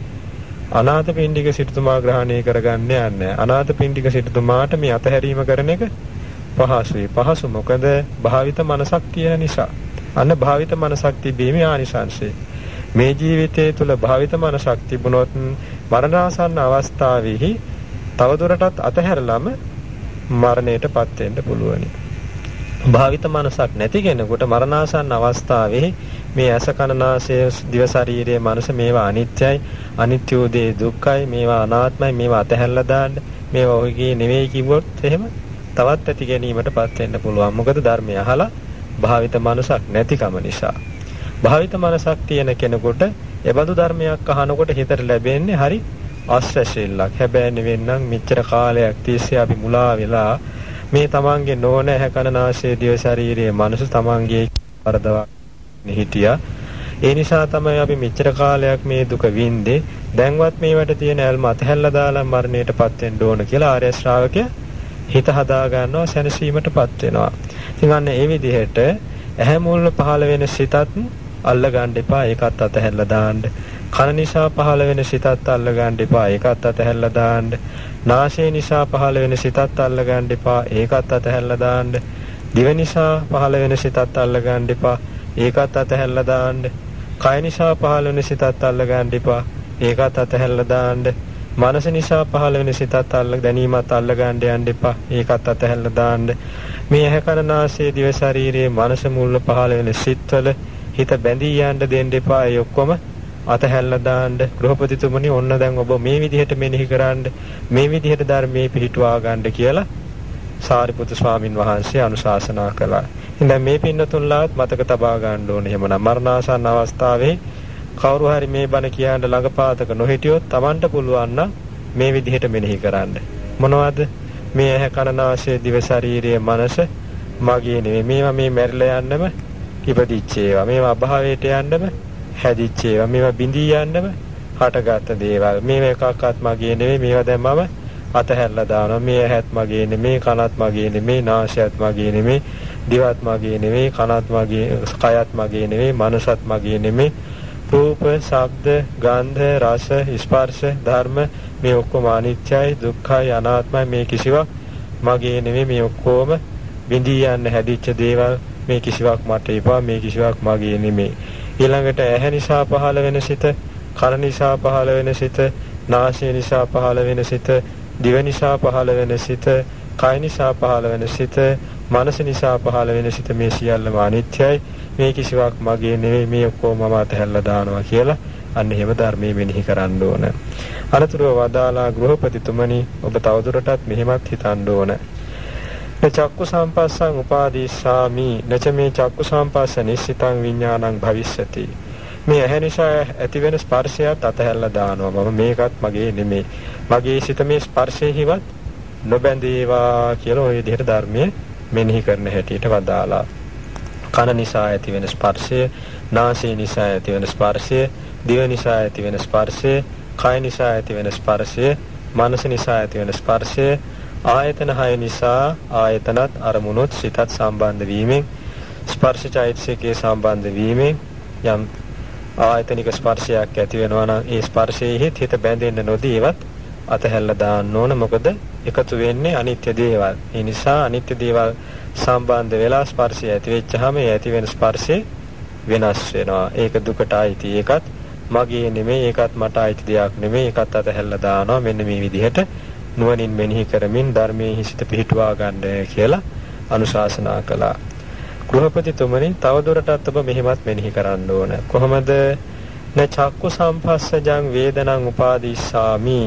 [SPEAKER 1] අනාථ පිණ්ඩික සිටුතුමා ග්‍රහණය කරගන්න යන්නේ. අනාථ පිණ්ඩික සිටුතුමාට මේ අතහැරීම කරන එක පහසුයි. පහසු මොකද භාවිත මනසක් තියෙන නිසා. අන්න භාවිත මනසක් තිබීමේ ආනිසංශය. මේ ජීවිතයේ තුල භාවිත මනසක් තිබුණොත් මරණාසන්න අවස්ථාවේහි තවදුරටත් අතහැරලම මරණයටපත් වෙන්න පුළුවනි. භාවිත මනසක් නැති කෙනෙකුට මරණාසන්න අවස්ථාවේ මේ ඇස කනනාසය දිව ශරීරයේ මනස මේවා අනිත්‍යයි. අනිත්‍ය උදේ දුක්ඛයි. මේවා අනාත්මයි. මේවා අතහැරලා දාන්න. මේවා ඔයගේ නෙවෙයි කිව්වොත් එහෙම තවත් ඇති ගැනීමටපත් වෙන්න පුළුවන්. මොකද ධර්මය අහලා භාවිත මනසක් නැතිකම නිසා. භාවිත මනසක් තියෙන කෙනෙකුට එබඳු ධර්මයක් අහනකොට හිතට ලැබෙන්නේ හරි ආශ්‍රයශීලක් හැබැයි නෙවෙන්නම් මෙච්චර කාලයක් තිස්සේ අපි මුලා වෙලා මේ තමන්ගේ නොවන ඇහැ කන නාසය දිව ශරීරයේ මනස තමන්ගේ වරදවා හිටියා. ඒ නිසා තමයි අපි මෙච්චර කාලයක් මේ දුක වින්දේ. දැන්වත් මේවට තියෙන ඇල්ම අතහැල්ලා දාලා මරණයටපත් වෙන්න ඕන කියලා ආර්ය ශ්‍රාවකයා හිත හදා ගන්නවා සැනසීමටපත් වෙනවා. ඉතින් අන්න ඒ විදිහට ඇහැ මුල්ල පහළ වෙන සිතත් අල්ල ගන්න එපා ඒකත් අතහැරලා දාන්න. කන නිසා පහළ වෙන සිතත් අල්ල ගන්න එපා ඒකත් අතහැරලා දාන්න. නාසය නිසා පහළ වෙන සිතත් අල්ල ගන්න එපා. ඒකත් අතහැරලා දාන්න. දිව නිසා පහළ වෙන සිතත් අල්ල ගන්න එපා. ඒකත් අතහැරලා දාන්න. කය නිසා පහළ වෙන සිතත් අල්ල ගන්න එපා. ඒකත් අතහැරලා දාන්න. මනස නිසා පහළ වෙන සිතත් අල්ල දැනීමත් අල්ල ගන්න යන්න එපා. ඒකත් අතහැරලා දාන්න. මේ ඇහැ කන නාසය දිව ශරීරයේ මනස මුල්ල පහළ වෙන සිත්වල හිත බැඳී යන්න දෙන්න එපා. ඒ ඔක්කොම අතහැල්ලා දාන්න ගෘහපතිතුමනි ඔන්න දැන් ඔබ මේ විදිහට මෙනෙහි කරන්න මේ විදිහට ධර්මයේ පිහිටුවා ගන්න කියලා සාරිපුත්තු ස්වාමින් වහන්සේ අනුශාසනා කළා. ඉතින් මේ පින්නතුන්ලාත් මතක තබා ගන්න ඕනේ. එහෙමනම් මරණාසන්න අවස්ථාවේ කවුරු හරි මේ බණ කියන්න ළඟපාතක නොහිටියොත් Tamanට පුළුවන් නම් මේ විදිහට මෙනෙහි කරන්න. මොනවද? මේ ඇහැ කන නාසය දිව ශරීරයේ මනස මගේ නෙවෙයි. මේවා මේ මැරිලා යන්නම ඉපදිච්ච ඒවා. මේවා අභාවයට යන්නම හැදිච්ච ඒවා මේවා බිඳී යන්නම හටගත් දේවල් මේවා එකක්වත් මගේ නෙවෙයි මේවා දැන් මම අතහැරලා දානවා මේ ඇහත් මගේ නෙමෙයි කනත් මගේ නෙමෙයි නාසයත් මගේ නෙමෙයි දිවත් මගේ නෙමෙයි කනත් මගේ කයත් මගේ නෙමෙයි මනසත් මගේ නෙමෙයි. රූප ශබ්ද ගන්ධ රස ස්පර්ශ ධර්ම මේ ඔක්කොම අනිත්‍යයි දුක්ඛයි අනාත්මයි මේ කිසිවක් මගේ නෙමෙයි මේ ඔක්කොම බිඳී යන්න හැදිච්ච දේවල් මේ කිසිවක් මට එපා මේ කිසිවක් මගේ නෙමෙයි. ඊළඟට ඇහැ නිසා පහළ වෙන සිත, කන නිසා පහළ වෙන සිත, නාසය නිසා පහළ වෙන සිත, දිව නිසා පහළ වෙන සිත, කය නිසා පහළ වෙන සිත, මනස නිසා පහළ වෙන සිත මේ සියල්ලම අනිත්‍යයි. මේ කිසිවක් මගේ නෙවෙයි මේ ඔක්කොම මම අතහැරලා දානවා කියලා අන්න එහෙම ධර්මයේ මෙනෙහි කරන්න ඕන. අනතුරුව වදාලා ගෘහපතිතුමනි ඔබ තවදුරටත් මෙහෙමත් හිතන්න ඕන. චක්කු සම්පස්සං උපාදීස්සාමි නච මේ චක්කු සම්පස්ස නිස්සිතං විඥානං භවිස්සති මේ ඇහැ නිසා ඇතිවෙන ස්පර්ශයත් අතහැරලා දානවා මම මේකත් මගේ නෙමෙයි මගේ සිත මේ ස්පර්ශයෙහිවත් නොබැඳේවා කියලා ওই විදිහට ධර්මයේ මෙනෙහි කරන හැටියට වදාලා කන නිසා ඇතිවෙන ස්පර්ශය නාසය නිසා ඇතිවෙන ස්පර්ශය දිව නිසා ඇතිවෙන ස්පර්ශය කය නිසා ඇතිවෙන ස්පර්ශය මනස නිසා ඇතිවෙන ස්පර්ශය ආයතන හය නිසා ආයතනත් අරමුණුත් සිතත් සම්බන්ධ වීමෙන් ස්පර්ශ චෛතසිකයේ සම්බන්ධ වීමෙන් යම් ආයතනික ස්පර්ශයක් ඇති වෙනවා නම් ඒ ස්පර්ශයේ හිත බැඳෙන්න නොදී ඒවත් අතහැල්ලා දාන්න ඕන මොකද එකතු වෙන්නේ අනිත්‍ය දේවල්. ඒ නිසා අනිත්‍ය දේවල් සම්බන්ධ වෙලා ස්පර්ශය ඇති වෙච්චාම ඒ ඇති වෙන ස්පර්ශේ වෙනස් වෙනවා. ඒක දුකට අයිති. ඒකත් මගේ නෙමෙයි ඒකත් මට අයිති දෙයක් නෙමෙයි ඒකත් අතහැල්ලා දානවා මෙන්න මේ විදිහට නුවණින් මෙනෙහි කරමින් ධර්මයේ හිසිත පිහිටුවා ගන්න කියලා අනුශාසනා කළා. ගෘහපතිතුමනි තවදුරටත් ඔබ මෙහිමත් මෙනෙහි කරන්න ඕන. කොහොමද න චක්කු සම්පස්සජං වේදනං උපාදිස්සාමි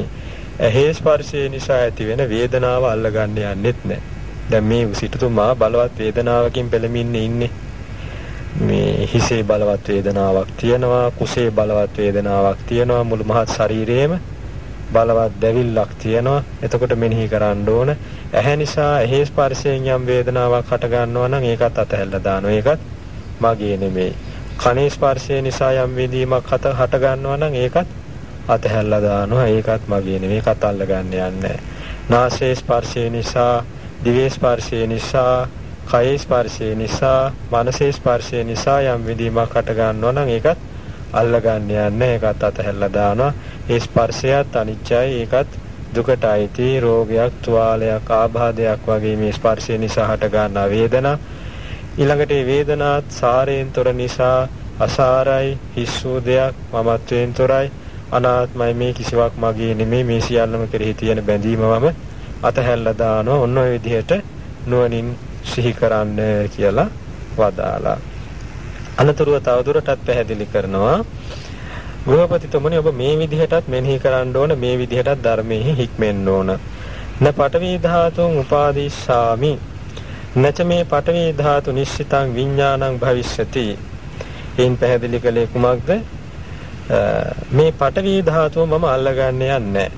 [SPEAKER 1] ඇහි ස්පර්ශය නිසා ඇතිවෙන වේදනාව අල්ලගන්න යන්නෙත් නැහැ. දැන් මේ සිටුතුමා බලවත් වේදනාවකින් පෙළමින් ඉන්නේ. මේ හිසේ බලවත් වේදනාවක් තියෙනවා, කුසේ බලවත් වේදනාවක් තියෙනවා, මුළු මහත් ශරීරයේම බලවත් දැවිල්ලක් තියෙනවා. එතකොට මෙනෙහි කරන්න ඕන. ඇහැ නිසා ඇහි ස්පර්ශයෙන් යම් වේදනාවක් හට ගන්නවා නම් ඒකත් අතහැරලා දානවා. ඒකත් මගේ නෙමෙයි. කනේ ස්පර්ශය නිසා යම් විඳීමක් හට හට ගන්නවා නම් ඒකත් අතහැරලා දානවා. ඒකත් මගේ නෙමෙයි. ඒකත් අල්ලගන්න යන්නේ නාසයේ ස්පර්ශය නිසා, දිවේ ස්පර්ශය නිසා, කයේ ස්පර්ශය නිසා, මනසේ ස්පර්ශය නිසා යම් විඳීමක් හට ගන්නවා නම් ඒකත් අල්ලගන්න යන්නේ. ඒකත් අතහැරලා දානවා. ඒ ස්පර්ශයත් අනිච්චයි. ඒකත් දුකට අයිති රෝගයක්, තුවාලයක්, ආබාධයක් වගේ මේ ස්පර්ශය නිසා හට ගන්නා වේදනා ඊළඟට මේ වේදනාත් සාරයෙන් තොර නිසා අසාරයි හිස්සූ දෙයක් මමත්වයෙන් තොරයි අනාත්මයි මේ කිසිවක් මගේ නෙමෙයි මේ සියල්ලම කෙරෙහි තියෙන බැඳීමවම අතහැල්ලා දානවා. ඔන්න ඔය විදිහට නුවණින් සිහි කරන්න කියලා වදාලා. අනතුරුව තවදුරටත් පැහැදිලි කරනවා. ගෘහපතිතුමනි ඔබ මේ විදිහටත් මෙනෙහි කරන්න ඕන මේ විදිහටත් ධර්මයේ හික්මෙන්න ඕන. න පඨවි ධාතුන් උපාදිස්සාමි. නච මේ පඨවි ධාතු නිශ්චිතං විඥානං භවිෂ්‍යති. එයින් පැහැදිලි කළේ කුමක්ද? මේ පඨවි ධාතුව මම අල්ලගන්න යන්නේ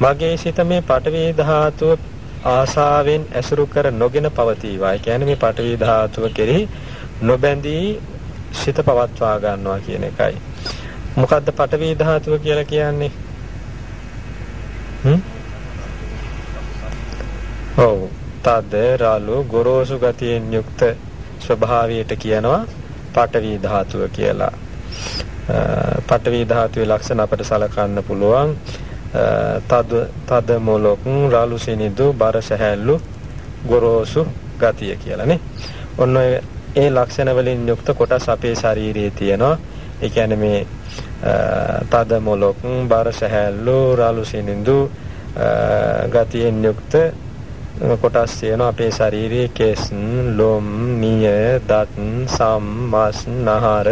[SPEAKER 1] මගේ සිත මේ පඨවි ධාතුව ආසාවෙන් ඇසුරු කර නොගෙන පවතිවා. ඒ කියන්නේ මේ පඨවි ධාතුව කෙරෙහි නොබැඳී සිත පවත්වා ගන්නවා කියන එකයි. මොකද්ද පඨවි ධාතුව කියලා කියන්නේ? හ්ම්? ඔව් තද රළු ගොරෝසු ගතියෙන් යුක්ත ස්වභාවයට කියනවා පඨවි ධාතුව කියලා. පඨවි ධාතුවේ ලක්ෂණ අපට සලකන්න පුළුවන් තද තද මොලොක් රළු සිනිදු බර සැහැල්ලු ගොරෝසු ගතිය කියලානේ. ඔන්න ඒ ලක්ෂණ වලින් යුක්ත කොටස් අපේ ශරීරයේ තියෙනවා. ඒ කියන්නේ මේ තද මොලොක් බර සැහැල්ලු රළු සිනිදු ගතියෙන් යුක්ත කොටස් තියෙනවා අපේ ශරීරයේ කෙස්, ලොම්, නිය, දත්, සම්, මස්, නහර,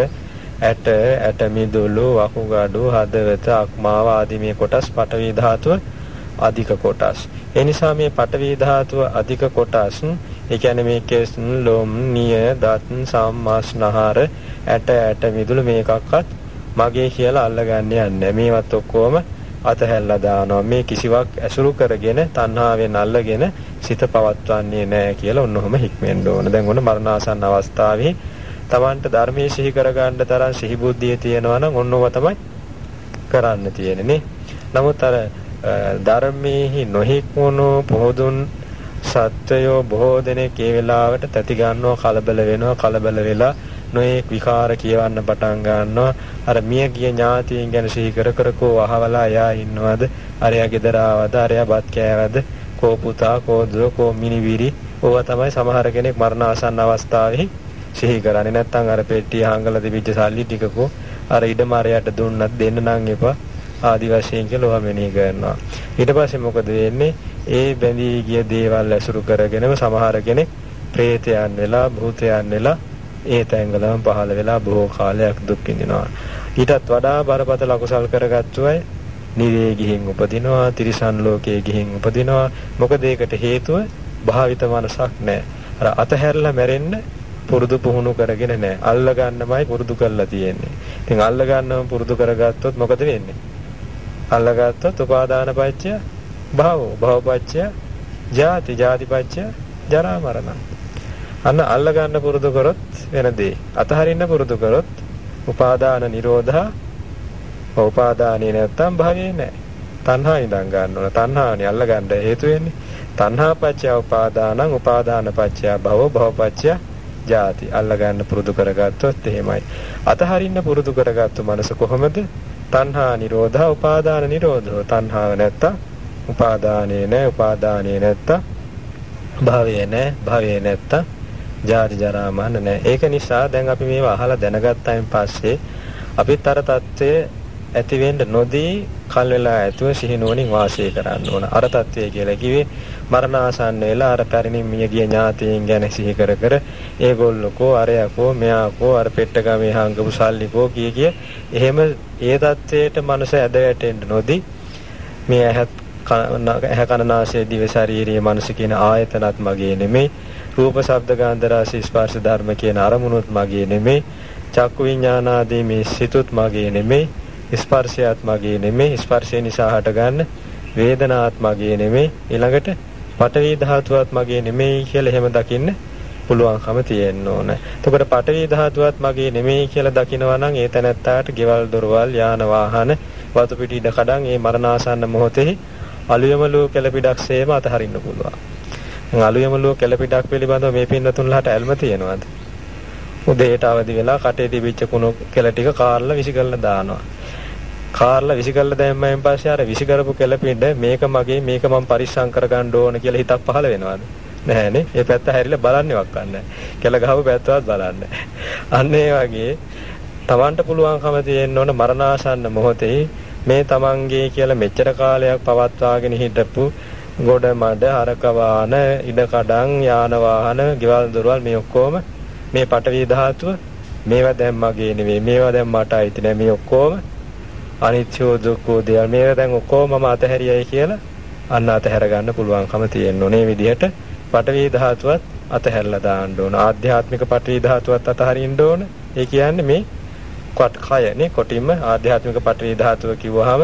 [SPEAKER 1] ඇට, ඇට මිදුළු, වකුගඩු, හදවත, අක්මාව ආදී මේ කොටස් පටවි ධාතුව අධික කොටස්. ඒ නිසා මේ පටවි ධාතුව අධික කොටස් ඒ කියන්නේ මේ කෙස්, ලොම්, නිය, දත්, සම්, මස්, නහර, ඇට, ඇට මිදුළු මේකක්වත් මගේ කියලා අල්ලගන්න යන්නේ. මේවත් ඔක්කොම අතහැල්ලා දානවා. මේ කිසිවක් ඇසුරු කරගෙන තණ්හාවෙන් අල්ලගෙන සිත පවත්වන්නේ නැහැ කියලා ඔන්නෝම හික්මෙන්න ඕන. දැන් ඔන්න මරණාසන්න අවස්ථාවේ Tamanට ධර්මයේ සිහි කරගන්න තරම් සිහි බුද්ධිය තියෙනවා නම් ඔන්නෝව තමයි කරන්න තියෙන්නේ නමුත් අර ධර්මයේ නොහික්මුණු පොහොදුන් සත්වයෝ බොහෝ දෙනෙක් ඒ වෙලාවට තැති ගන්නවා කලබල වෙනවා කලබල වෙලා නොඑක් විකාර කියවන්න පටන් ගන්නවා. අර මිය ගිය ඥාතීන් ගැන සිහි කර කර කෝ අහවලා යා ඉන්නවද? අරයා ගෙදර ආවද? අරයා බත් කෑවද? කෝ පුතා කෝ දුව කෝ මිනිවිරි. ඕවා තමයි සමහර කෙනෙක් මරණ ආසන්න අවස්ථාවේ සිහි කරන්නේ නැත්නම් අර පෙට්ටිය හංගලා තිබිච්ච සල්ලි ටිකකෝ අර ඉඩම අරයට දුන්නත් දෙන්න නම් එපා. ආදි වශයෙන් කියලා ඔහම මෙනෙහි කරනවා. ඊට පස්සේ මොකද වෙන්නේ? ඒ බැඳී ගිය දේවල් ඇසුරු කරගෙනම සමහර කෙනෙක් ප්‍රේතයන් වෙලා භූතයන් වෙලා ඒ තැන්වලම පහළ වෙලා බොහෝ කාලයක් දුක් විඳිනවා. ඊටත් වඩා බරපතල අකුසල් කරගත්තු අය නිරේ ගිහින් උපදිනවා තිරිසන් ලෝකයේ ගිහින් උපදිනවා. මොකද ඒකට හේතුව භාවිත මනසක් නැහැ. අර අතහැරලා මැරෙන්න පුරුදු පුහුණු කරගෙන නැහැ. අල්ල ගන්නමයි පුරුදු කරලා තියෙන්නේ. ඉතින් අල්ල ගන්නම පුරුදු කරගත්තොත් මොකද වෙන්නේ? අල්ලගත්තොත් උපාදාන පත්‍ය භව. භව පත්‍ය ජාති. ජාති පත්‍ය ජරා මරණ. අන්න අල්ල ගන්න පුරුදු කරොත් වෙන දේ. අතහරින්න පුරුදු කරොත් උපාදාන නිරෝධා. උපාදානිය නැත්තම් භවයේ නැහැ. තණ්හා ඉඳන් ගන්න ඕන. තණ්හාවනේ අල්ලගන්න හේතු වෙන්නේ. තණ්හා පත්‍ය උපාදානං උපාදාන පත්‍ය භව. භව පත්‍ය ජාති අල්ලගන්න පුරුදු කරගත්තොත් එහෙමයි. අතහරින්න පුරුදු කරගත්තු මනස කොහොමද? තණ්හා නිරෝධා උපාදාන නිරෝධෝ. තණ්හාව නැත්තම් උපාදානේ නැහැ. උපාදානේ නැත්තම් භවයේ නැහැ. භවයේ නැත්තම් ජාති ජරා මරණ නැහැ. ඒක නිසා දැන් අපි මේවා අහලා දැනගත්තායින් පස්සේ අපිත් අර தත්ත්වය ඇති වෙන්න නොදී කල් වෙලා ඇතුව සිහිනුවණින් වාසය කරන්න ඕන. අර తත්වයේ කියලා කිව්වේ මරණාසන්න වෙලා අර පැරණි මිය ගිය ඥාතීන් ගැන සිහි කර කර ඒගොල්ලෝකෝ අරයකෝ මෙයාකෝ අර පෙට්ටගමේ හංගපු සල්ලිකෝ කිය කිය එහෙම ඒ తත්වයට මනස ඇද වැටෙන්න නොදී මේ ඇහත් ඇහැ කනනාසය දිව ශාරීරිය මනස කියන ආයතනත් මගේ නෙමෙයි. රූප ශබ්ද ගන්ධ රස ස්පර්ශ ධර්ම කියන අරමුණුත් මගේ නෙමෙයි. චක්කු විඥානාදී මේ සිතුත් මගේ නෙමෙයි. ස්පර්ශයත් මගේ නෙමෙයි ස්පර්ශය නිසා හටගන්න වේදනාත් මගේ නෙමෙයි ඊළඟට පඨවි ධාතුවත් මගේ නෙමෙයි කියලා එහෙම දකින්න පුළුවන්කම තියෙන්න ඕන. එතකොට පඨවි ධාතුවත් මගේ නෙමෙයි කියලා දකිනවා නම් ඒ තැනැත්තාට ගෙවල් දොරවල් යාන වාහන වතු පිටි ඉඩ කඩන් ඒ මරණාසන්න මොහොතේ අලුයමලු කෙලපිඩක්සේම අතහරින්න පුළුවන්. අලුයමලු කෙලපිඩක් පිළිබඳව මේ පින්නතුන්ලාට ඇල්ම තියෙනවද? උදේට අවදි වෙලා කටේ තිබිච්ච කුණු කෙල ටික කාර්ලා විසි කරලා දානවා. කාර්ලා විසි කරලා දැම්මයින් පස්සේ අර විසි කරපු කෙලපිඩ මේක මගේ මේක මම පරිස්සම් කරගන්න ඕන කියලා හිතක් පහළ වෙනවද? නැහැනේ. ඒ පැත්ත හැරිලා බලන්නේවත් නැහැ. කෙල ගහපු පැත්තවත් බලන්නේ අන්න ඒ වගේ Tamanට පුළුවන්කම තියෙන්න ඕන මරණාසන්න මොහොතේ මේ Tamanගේ කියලා මෙච්චර කාලයක් පවත්වාගෙන හිටපු ගොඩ මඩ හරක වාහන ඉඩ කඩන් යාන වාහන ගෙවල් දොරවල් මේ ඔක්කොම මේ පටවි ධාතුව මේවා දැන් මගේ නෙවෙයි මේවා දැන් මට අයිති නෑ මේ ඔක්කොම අනිත්‍යෝ දුක්ඛෝ දේවල් මේවා දැන් ඔක්කොම මම අතහැරියයි කියලා අන්න අතහැර ගන්න පුළුවන්කම තියෙන්න ඕනේ. විදිහට පටවි ධාතුවත් අතහැරලා දාන්න ඕන. ආධ්‍යාත්මික පටවි ධාතුවත් අතහරින්න ඕන. ඒ කියන්නේ මේ කොට කයනේ කොටින්ම ආධ්‍යාත්මික පටවි ධාතුව කිව්වහම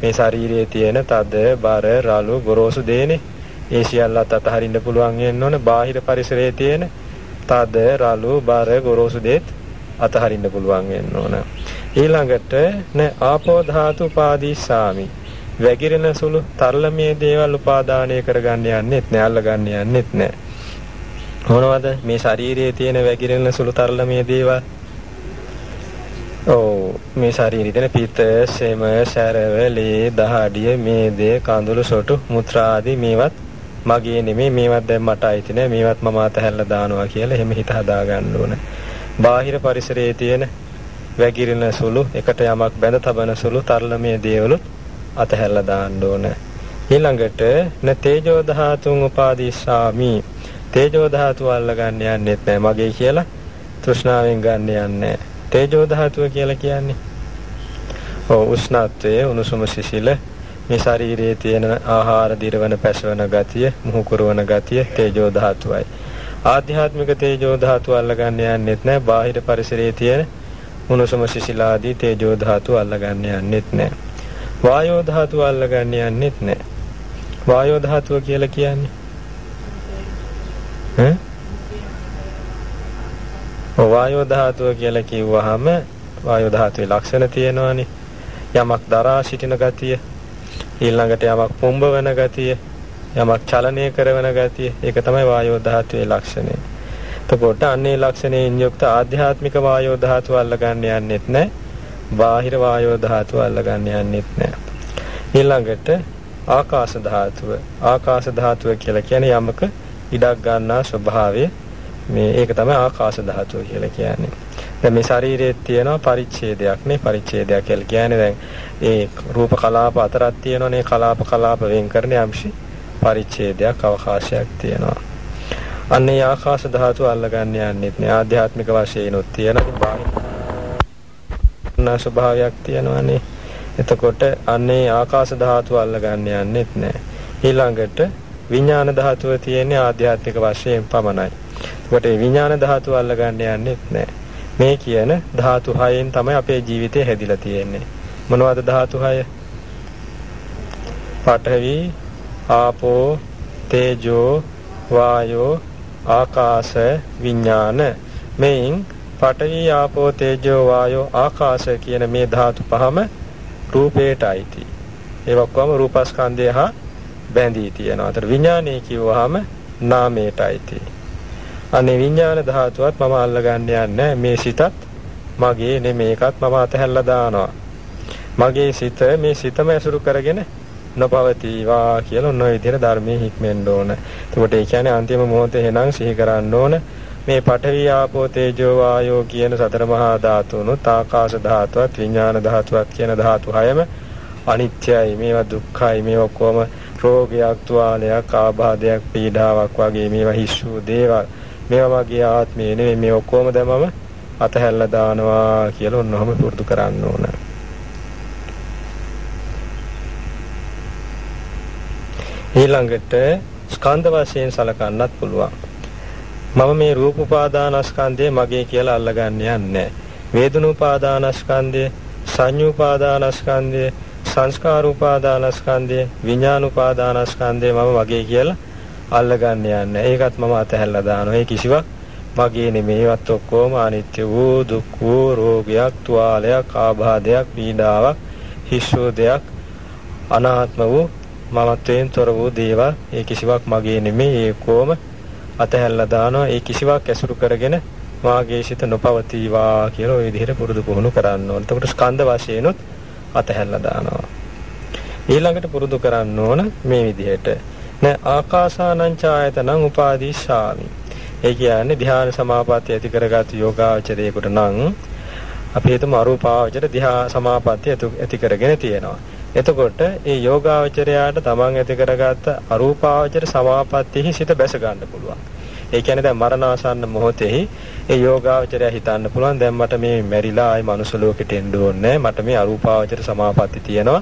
[SPEAKER 1] මේ ශරීරයේ තියෙන තද බර රළු ගොරෝසු දේනේ ඒ සියල්ලත් අතහරින්න පුළුවන් වෙන්න ඕන. බාහිර පරිසරයේ තියෙන තද රළු බර ගොරෝසු දේත් අතහරින්න පුළුවන් වෙන්න ඕන. ඊළඟට න ආපෝ ධාතු උපාදීසාමි වැగిරෙන සුළු තරලමේ දේවල් උපාදානය කරගන්න යන්නෙත් නෑ අල්ලගන්න යන්නෙත් නෑ. මොනවද මේ ශරීරයේ තියෙන වැగిරෙන සුළු තරලමේ දේවල්? ඔව් මේ ශරීරයේ තියෙන පිත, සෙම, සැරව, ලේ, දහඩිය, මේදේ, කඳුළු සොටු, මුත්‍රා ආදී මේවත් මගේ නෙමෙයි මේවත් දැන් මට අයිති නෑ මේවත් මම අතහැරලා දානවා කියලා එහෙම හිත හදා ගන්න ඕන. බාහිර පරිසරයේ තියෙන වැగిරෙන සුළු එකට යමක් බැඳ තබන සුළු තරලමේ දේවලුත් අතහැරලා දාන්න ඕන. ඊළඟට න තේජෝ ධාතුන් උපාදීසාමි තේජෝ ධාතුව අල්ලගන්න යන්නෙත් නෑ මගේ කියලා තෘෂ්ණාවෙන් ගන්න යන්නේ. තේජෝ ධාතුව කියලා කියන්නේ? ඔව් උෂ්ණත්වයේ උණුසුම සිසිල මේ ශරීරයේ තියෙන ආහාර දිරවන පැසවන ගතිය මුහු කරවන ගතිය තේජෝ ධාතුවයි. ආධ්‍යාත්මික තේජෝ ධාතුව අල්ලගන්න යන්නෙත් නැහැ බාහිර පරිසරයේ තියෙන උණුසුම සිසිල ආදී තේජෝ ධාතුව අල්ලගන්න යන්නෙත් නැහැ වායෝ ධාතුව අල්ලගන්න යන්නෙත් නැහැ වායෝ ධාතුව කියලා කියන්නේ? ඈ? වායෝ ධාතුව කියලා කිව්වහම වායෝ ධාතුවේ ලක්ෂණ තියෙනවානේ. යමක් දරා සිටින ගතිය, ඊළඟට යමක් පොම්බ වෙන ගතිය, යමක් චලනය කරන ගතිය. ඒක තමයි වායෝ ධාතුවේ ලක්ෂණය. එතකොට අන්නේ ලක්ෂණයෙන් යුක්ත ආධ්‍යාත්මික වායෝ ධාතුව අල්ලගන්න යන්නෙත් නැහැ. බාහිර වායෝ ධාතුව අල්ලගන්න යන්නෙත් නැහැ. ඊළඟට ආකාශ ධාතුව. ආකාශ ධාතුව කියලා කියන්නේ යමක ඉඩක් ගන්නා ස්වභාවය මේ ඒක තමයි ආකාශ ධාතුව කියලා කියන්නේ. දැන් මේ ශරීරයේ තියෙන පරිච්ඡේදයක් නේ පරිච්ඡේදයක් කියලා කියන්නේ දැන් ඒ රූප කලාප අතරක් තියෙනනේ කලාප කලාප වෙන් කරන යම්ෂි පරිච්ඡේදයක් අවකාශයක් තියෙනවා. අන්න ඒ ආකාශ ධාතුව අල්ලගන්න යන්නෙත් නේ ආධ්‍යාත්මික වශයෙන්ුත් තියෙන බාහිර ස්වභාවයක් තියෙනවානේ. එතකොට අන්නේ ආකාශ ධාතුව අල්ලගන්න යන්නෙත් නෑ. ඊළඟට විඥාන ධාතුව තියෙන්නේ ආධ්‍යාත්මික වශයෙන් පමණයි. ඒකට විඥාන ධාතුව අල්ලගන්න යන්නෙත් නැහැ. මේ කියන ධාතු හයෙන් තමයි අපේ ජීවිතය හැදිලා තියෙන්නේ. මොනවද ධාතු හය? පඨවි, ආපෝ, තේජෝ, වායෝ, ආකාශ, විඥාන. මේන් පඨවි, ආපෝ, තේජෝ, වායෝ, ආකාශ කියන මේ ධාතු පහම රූපේට අයිති. ඒ ඔක්කොම රූපස්කන්ධය හා බැඳී තියෙනවා. අතර විඥානය කිව්වහම නාමයට අයිති. අනේ විඥාන ධාතුවත් මම අල්ලගන්න යන්නේ මේ සිතත් මගේ නෙමේකත් මම අතහැරලා දානවා. මගේ සිත මේ සිතම ඇසුරු කරගෙන නොපවතිවා කියලා ඔන්න ඔය විදිහට ධර්මයේ හික්මෙන්න ඕන. එතකොට ඒ කියන්නේ අන්තිම මොහොතේ එනං සිහි කරන්න ඕන. මේ පඨවි ආපෝ තේජෝ වායෝ කියන සතර මහා ධාතුනුත් ආකාශ ධාතුවත් විඥාන ධාතුවත් කියන ධාතු හයම අනිත්‍යයි. මේවා දුක්ඛයි. මේවා කොහොම රෝගයක් තුවාලයක් ආබාධයක් පීඩාවක් වගේ මේවා හිස්සු දේවල්. මේවා වගේ ආත්මය නෙවෙයි. මේ ඔක්කොම දැමම අතහැල්ලා දානවා කියලා ඔන්නෝම පුරුදු කරන්න ඕන. ඊළඟට ස්කන්ධ වශයෙන් සලකන්නත් පුළුවන්. මම මේ රූප උපාදානස්කන්ධය මගේ කියලා අල්ලගන්න යන්නේ වේදනෝපාදානස්කන්ධය සංඤ්ඤුපාදානස්කන්ධය සංස්කාරෝපාදානස්කන්ධය විඥානෝපාදානස්කන්ධය මම මගේ කියලා අල්ලගන්න යන්නේ. ඒකත් මම අතහැරලා දානවා. ඒ කිසිවක් මගේ නෙමෙයිවත් ඔක්කොම අනිත්‍ය වූ දුක් වූ රෝගයක්, තුවාලයක්, ආබාධයක්, පීඩාවක්, හිස්සෝ දෙයක් අනාත්ම වූ මමත්වයෙන් තොර වූ දේවල් ඒ කිසිවක් මගේ නෙමෙයි ඒ කොම අතහැරලා දානවා ඒ කිසිවක් ඇසුරු කරගෙන මාගේ සිත නොපවතිවා කියලා ওই විදිහට පුරුදු පුහුණු කරන්න ඕන. එතකොට ස්කන්ධ වශයෙන්ුත් අතහැරලා දානවා. ඊළඟට පුරුදු කරන්න ඕන මේ විදිහට. න ආකාසානං ඡායතනං උපාදීශාමි. ඒ කියන්නේ ධ්‍යාන සමාපatti ඇති කරගත් යෝගාචරයේකට නම් අපි හිතමු අරූපාවචර ධ්‍යා සමාපatti ඇති කරගෙන තියෙනවා. එතකොට ඒ යෝගාවචරයාට තමන් ඇති කරගත්ත අරූපාවචර සමාපත්තියෙහි සිත බැස ගන්න පුළුවන්. ඒ කියන්නේ දැන් මරණාසන්න මොහොතෙහි ඒ යෝගාවචරය හිතන්න පුළුවන් දැන් මට මේ මැරිලා ආයි මනුස්ස ලෝකෙට එන්න ඕනේ මට මේ අරූපාවචර සමාපatti තියෙනවා.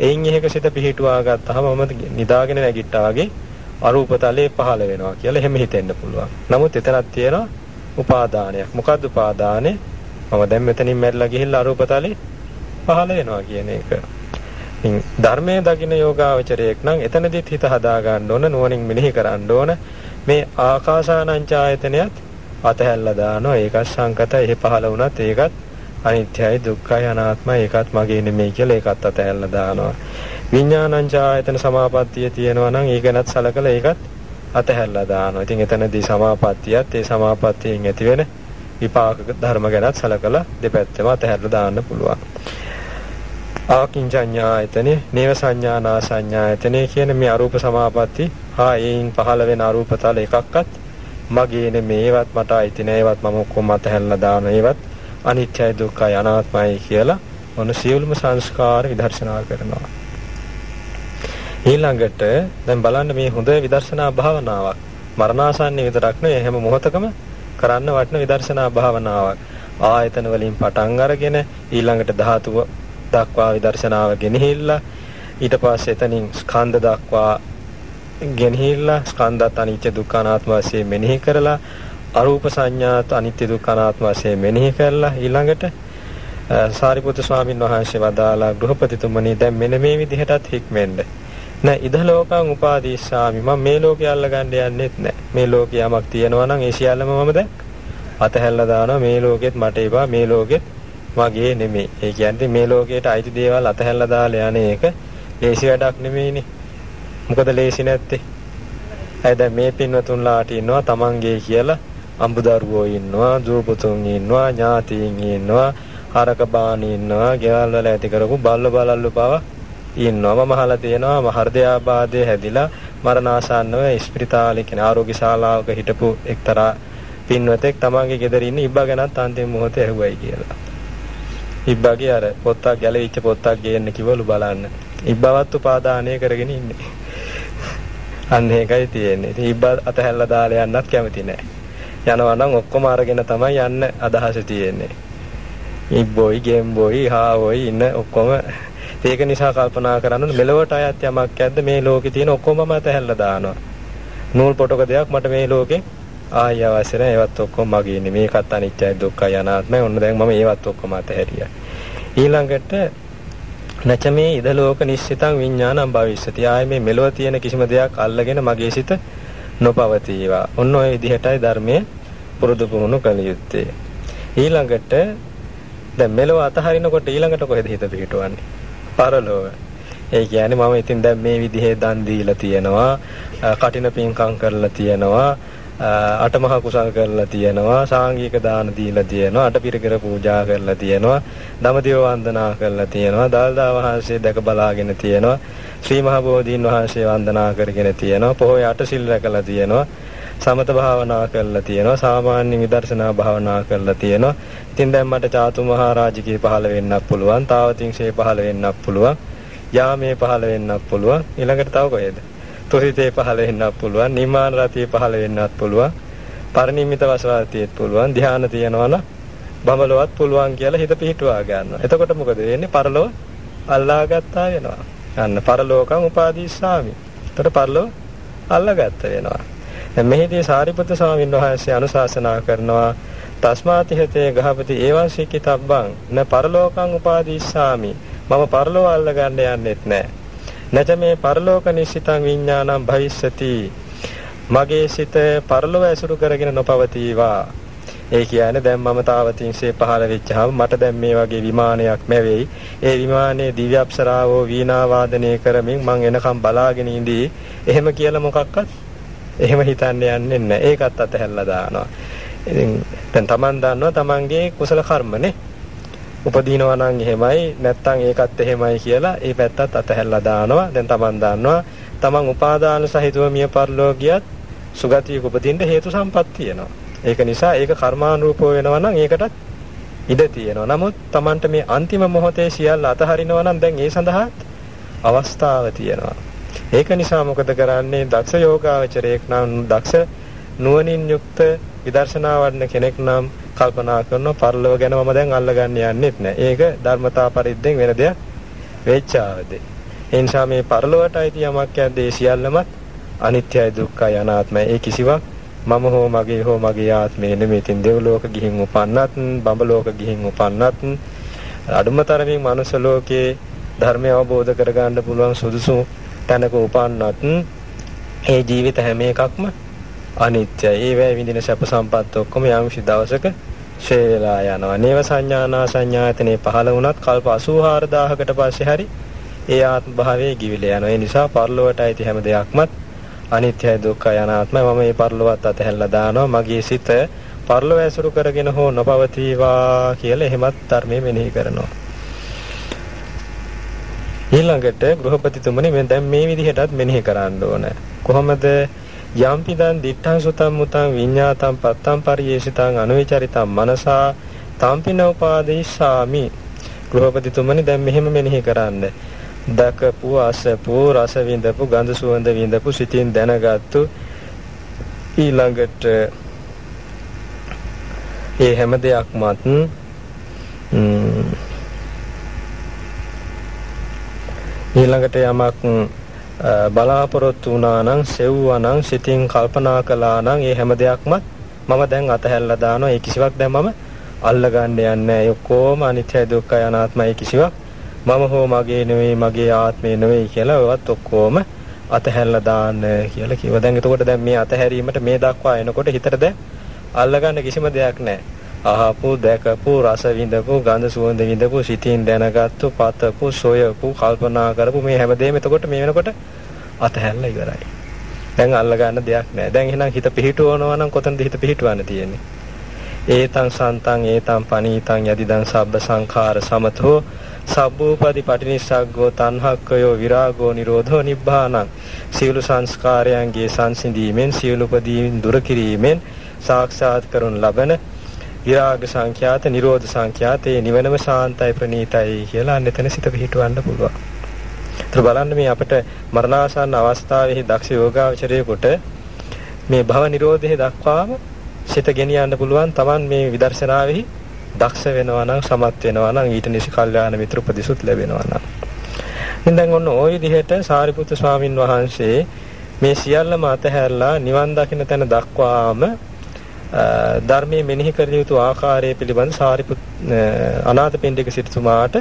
[SPEAKER 1] එයින් එහෙක සිත පිහිටුවා ගත්තාම මම නිදාගෙන නැගිට්ටා වගේ අරූපතලේ පහළ වෙනවා කියලා එහෙම හිතෙන්න පුළුවන්. නමුත් එතනක් තියෙනවා උපාදානයක්. මොකද්ද උපාදානේ? මම දැන් මෙතනින් මැරිලා ගිහිල්ලා අරූපතලේ පහළ වෙනවා කියන එක. ඉතින් ධර්මයේ දකින්න යෝගාවචරයක් නම් එතනදිත් හිත හදා ගන්න ඕන නුවණින් මෙනෙහි කරන්න ඕන. මේ ආකාසානංචායතනයත් අතහැල්ලා දානවා. ඒකත් සංකත එහෙ පහළ වුණත් ඒකත් අනිත්‍යයි දුක්ඛයි අනාත්මයි. ඒකත් මගේ නෙමෙයි කියලා ඒකත් අතහැල්ලා දානවා. විඥානංචායතන සමාපත්තිය තියෙනවා නම් ඒකනත් සලකලා ඒකත් අතහැල්ලා දානවා. ඉතින් එතනදී සමාපත්තියත් ඒ සමාපත්තියෙන් ඇති වෙන විපාක ධර්ම ගැනත් සලකලා දෙපැත්තම අතහැරලා දාන්න පුළුවන්. ආකින්චඤ්ඤායතනේ නේව සංඥානා සංඥායතනේ කියන මේ අරූප සමාපatti හා ඒයින් පහළ වෙන අරූපතල එකක්වත් මගේ නෙමේවත් මට අයිති නෑවත් මම ඔක්කොම අතහැරලා දාන ඒවත් අනිත්‍යයි දුක්ඛයි අනාත්මයි කියලා මොන සියලුම සංස්කාර විදර්ශනා කරනවා. ඊළඟට දැන් බලන්න මේ හොඳ විදර්ශනා භාවනාවක්. මරණාසන්න විතරක් නෙවෙයි හැම මොහොතකම කරන්න වටින විදර්ශනා භාවනාවක්. ආයතන වලින් පටන් අරගෙන ඊළඟට ධාතුව දක්වා විදර්ශනාව ගෙනහිල්ලා ඊට පස්සේ එතනින් ස්කන්ධ දක්වා ගෙනහිල්ලා ස්කන්ධත් අනිත්‍ය දුක්ඛ අනාත්ම වශයෙන් මෙනෙහි කරලා අරූප සංඥාත් අනිත්‍ය දුක්ඛ අනාත්ම වශයෙන් මෙනෙහි කරලා ඊළඟට සාරිපුත්‍ර ස්වාමීන් වහන්සේ වදාලා ගෘහපතිතුමනි දැන් මෙන්න මේ විදිහටත් හික්මෙන්න. නෑ ඉද ලෝකං උපාදීස්සාමි. මම මේ ලෝකේ අල්ලගන්න යන්නෙත් නෑ. මේ ලෝකේ යමක් තියෙනවා නම් ඒ සියල්ලම මම දැන් අතහැල්ලා දානවා. මේ ලෝකෙත් මට එපා. මේ ලෝකෙත් මගේ නෙමෙයි. ඒ කියන්නේ මේ ලෝකයට අයිති දේවල් අතහැරලා දාලා යන එක ලේසි වැඩක් නෙමෙයිනේ. මොකද ලේසි නැත්තේ? ඇයි දැන් මේ පින්වතුන්ලාට ඉන්නවා තමන්ගේ කියලා අඹදරුවෝ ඉන්නවා, දූපතුන් ඉන්නවා, ඥාතීන් ඉන්නවා, හරක බාන ඉන්නවා, ගෙවල් වල ඇති කරපු බල්ල බලල්ලු පව ඉන්නවා. මම අහලා තියෙනවා මහර්දයාබාධය හැදිලා මරණාසන්නව ස්පිරිතාලේ කියන ආරෝග්‍ය ශාලාවක හිටපු එක්තරා පින්වතෙක් තමන්ගේ ගෙදර ඉන්න ඉබ්බා ගැනත් අන්තිම මොහොතේ ඇහුවයි කියලා. ඉබ්බාගේ අර පොත්තක් ගැලවිච්ච පොත්තක් ගේන්න කිවලු බලන්න. ඉබ්බවත් උපාදානය කරගෙන ඉන්නේ. අන්න ඒකයි තියෙන්නේ. ඉතින් ඉබ්බා අතහැල්ලා දාලා යන්නත් කැමති නෑ. යනවා නම් ඔක්කොම අරගෙන තමයි යන්න අදහස තියෙන්නේ. ඉබ්බෝයි, ගේම්බෝයි, හාවෝයි ඉන්න ඔක්කොම ඒක නිසා කල්පනා කරන්න මෙලොවට අයත් යමක් ඇද්ද මේ ලෝකේ තියෙන ඔක්කොමම අතහැල්ලා දානවා. නූල් පොටක දෙයක් මට මේ ලෝකේ ආය අවශ්‍ය නැහැ ඒවත් ඔක්කොම මගේ නෙමෙයි මේකත් අනිත්‍යයි දුක්ඛයි අනාත්මයි. ඔන්න දැන් මම ඒවත් ඔක්කොම අතහැරියා. ඊළඟට නැචමේ ඉද ලෝක නිශ්චිතං විඥානං භවිෂ්‍යති ආය මේ මෙලොව තියෙන කිසිම දෙයක් අල්ලගෙන මගේ සිත නොපවතිවා. ඔන්න ඔය විදිහටයි ධර්මයේ පුරුදු පුහුණු කළ යුත්තේ. ඊළඟට දැන් මෙලොව අතහරිනකොට ඊළඟට කොහෙද හිත පිහිටවන්නේ පරලෝක ඒ කියන්නේ මම ඉතින් දැන් මේ විදිහේ දන් දීලා තියෙනවා කටින පින්කම් කරලා තියෙනවා අටමහා කුසල් කරලා තියෙනවා සාංගික දාන දීලා තියෙනවා අටපිරිකර පූජා කරලා තියෙනවා දමදිව වන්දනා කරලා තියෙනවා දල්දා වහන්සේ දැක බලාගෙන තියෙනවා ශ්‍රී මහ බෝධීන් වහන්සේ වන්දනා කරගෙන තියෙනවා පොහොය අටසිල් රැකලා තියෙනවා සමත භාවනා කරලා තියෙනවා සාමාන්‍ය විදර්ශනා භාවනා කරලා තියෙනවා. ඉතින් දැන් මට චාතු මහරජකේ පහළ වෙන්නත් පුළුවන් තාවතිංශේ පහළ වෙන්නත් පුළුවන් යාමේ පහළ වෙන්නත් පුළුවන්. ඊළඟට තව කොහෙද? තුසිතේ පහළ වෙන්නත් පුළුවන් නිමාන රතියේ පහළ වෙන්නත් පුළුවන් පරිනිම්මිත වසවාතියෙත් පුළුවන් ධ්‍යාන තියනවා නම් බඹලවත් පුළුවන් කියලා හිත පිහිටුවා ගන්නවා. එතකොට මොකද වෙන්නේ? පරලෝ අල්ලාගත්තා වෙනවා. අන්න පරලෝකං උපාදීස්සාමි එතකොට පරලෝ අල්ලාගත්ත වෙනවා. දැන් මෙහිදී සාරිපුත්‍ර ස්වාමීන් වහන්සේ අනුශාසනා කරනවා තස්මාතිහතේ ගහපති ඒවං සික්කිතබ්බං න පරලෝකං උපාදීස්සාමි මම පරලෝක අල්ලගන්න යන්නෙත් නැහැ නැච මේ පරලෝක නිශ්චිතං විඥානං භවිස්සති මගේ සිත පරලොව ඇසුරු කරගෙන නොපවතිවා ඒ කියන්නේ දැන් මම තාවතින්සේ පහළ වෙච්චහම මට දැන් මේ වගේ විමානයක් මැවෙයි. ඒ විමානයේ දිව්‍ය අප්සරාවෝ වීණා වාදනය කරමින් මං එනකම් බලාගෙන ඉඳී. එහෙම කියලා මොකක්වත් එහෙම හිතන්න යන්නේ නැහැ. ඒකත් අතහැරලා දානවා. ඉතින් දැන් Taman දන්නවා Tamanගේ කුසල කර්මනේ. උපදිනවා නම් එහෙමයි නැත්නම් ඒකත් එහෙමයි කියලා ඒ පැත්තත් අතහැරලා දානවා. දැන් Taman දන්නවා Taman උපාදාන සහිතව මිය පරලෝකියත් සුගතියක උපදින්න හේතු සම්පත් තියෙනවා. ඒක නිසා ඒක කර්මානුරූපව වෙනවා නම් ඒකටත් ඉඩ තියෙනවා. නමුත් Tamanට මේ අන්තිම මොහොතේ සියල්ල අතහරිනවා නම් දැන් ඒ සඳහා අවස්ථාව තියෙනවා. ඒක නිසා මොකද කරන්නේ දක්ෂ යෝගාවචරයෙක් නම් දක්ෂ නුවණින් යුක්ත විදර්ශනා වඩන කෙනෙක් නම් කල්පනා කරන පරලෝක ගැන මම දැන් අල්ලගන්න යන්නෙත් නෑ. ඒක ධර්මතා පරිද්දෙන් වෙන දෙයක් වෙච්චාවදී. ඒ නිසා මේ පරලොවට අයිති යමක් යද්දී සියල්ලමත් අනිත්‍යයි දුක්ඛයි අනාත්මයි. ඒ කිසිවක් මම හෝ මගේ හෝ මගේ ආත්මය නෙමෙයි. තින් දෙව්ලෝක ගිහින් උපන්නත්, බඹලෝක ගිහින් උපන්නත්, අඩුම තරමින් මනුෂ්‍ය ලෝකයේ ධර්මය අවබෝධ කරගන්න පුළුවන් සුදුසු තැනක උපන්නත් ඒ ජීවිත හැම එකක්ම අනිත්‍යයි. ඒ වේ විඳින සැප සම්පත් ඔක්කොම යම්සි දවසක ෂේ වෙලා යනවා. නේව සංඥානා සංඥායතනේ පහළ වුණත් කල්ප 84000කට පස්සේ හරි ඒ ආත්ම භාවයේ ගිවිල යනවා. ඒ නිසා පරලොවට ඇති හැම දෙයක්මත් අනිත්‍යයි දුක්ඛයි අනාත්මයි. මම මේ පරලොවත් අතහැරලා දානවා. මගේ සිත පරලොව ඇසුරු කරගෙන හෝ නොපවතිවා කියලා එහෙමත් ධර්මයේ මෙනෙහි කරනවා. ඊළඟට ගෘහපතිතුමනි මම දැන් මේ විදිහටත් මෙනෙහි කරන්න ඕන. කොහොමද යම්පිදන් දිත්තං සුතං මුතං විඤ්ඤාතං පත්තං පරියේසිතං අනුවිචරිතං මනසා තම්පින උපාදේශාමි ගෘහපතිතුමනි දැන් මෙහෙම මෙනෙහි කරන්න. දකපු අසපු රස විඳපු ගඳ සුවඳ විඳපු සිතින් දැනගත්තු ඊළඟට ඒ හැම දෙයක්මත් ඊළඟට යමක් බලාපොරොත්තු වුණා නම් සෙව්වා නම් සිතින් කල්පනා කළා නම් ඒ හැම දෙයක්මත් මම දැන් අතහැරලා දානවා ඒ කිසිවක් දැන් මම අල්ලගන්න යන්නේ නැහැ ඔක්කොම අනිත්‍ය දුක්ඛ අනාත්මයි කිසිවක් මම හෝ මගේ නෙවෙයි මගේ ආත්මේ නෙවෙයි කියලා ඒවත් ඔක්කොම අතහැරලා දාන්න කියලා කිව්වා. දැන් එතකොට දැන් මේ අතහැරීමට මේ දක්වා එනකොට හිතට දැන් අල්ලගන්න කිසිම දෙයක් නැහැ. අහපු දැකපු රස විඳපු ගඳ සුවඳ විඳපු සිතින් දැනගත්තු පතපු සොයපු කල්පනා කරපු මේ හැමදේම එතකොට මේ වෙනකොට අතහැරලා ඉවරයි. දැන් අල්ල ගන්න දෙයක් නැහැ. දැන් එහෙනම් හිත පිහිටවනවා නම් කොතනද හිත පිහිටවන්න තියෙන්නේ? ඒතං සන්තං ඒතං පනීතං යදිදං සබ්බ සංඛාර සමතෝ සබ්බෝපදි පටිනිස්සග්ගෝ තණ්හක්කයෝ විරාගෝ නිරෝධෝ නිබ්බානං සියලු සංස්කාරයන්ගේ සංසිඳීමෙන් සියලු උපදීන් දුර කිරීමෙන් සාක්ෂාත් කරනු ලබන විරාග සංඛ්‍යාත, නිරෝධ සංඛ්‍යාත, ඒ නිවනම සාන්තයි ප්‍රණීතයි කියලා අන්න එතන සිත පිහිටවන්න පුළුවන්. ඒතර බලන්න මේ අපිට මරණාසන්න අවස්ථාවේ දක්ෂ යෝගාවචරයේකට මේ භව නිරෝධයේ දක්වාම සිත ගෙනියන්න පුළුවන් Taman මේ විදර්ශනාවෙහි දක්ෂ වෙනවා නම් සමත් වෙනවා නම් ඊට නිසි කල්යාණ මිත්‍ර උපදෙසුත් ලැබෙනවා නම්. ඉතින් දැන් ඔන්න ওই විදිහට සාරිපුත්‍ර ස්වාමින් වහන්සේ මේ සියල්ලම අතහැරලා නිවන් දකින්න තැන දක්වාම ධර්මයේ මෙනෙහි කළ යුතු ආකාරය පිළිබඳ සාරිපුත් අනාථපිණ්ඩික සිටුමාට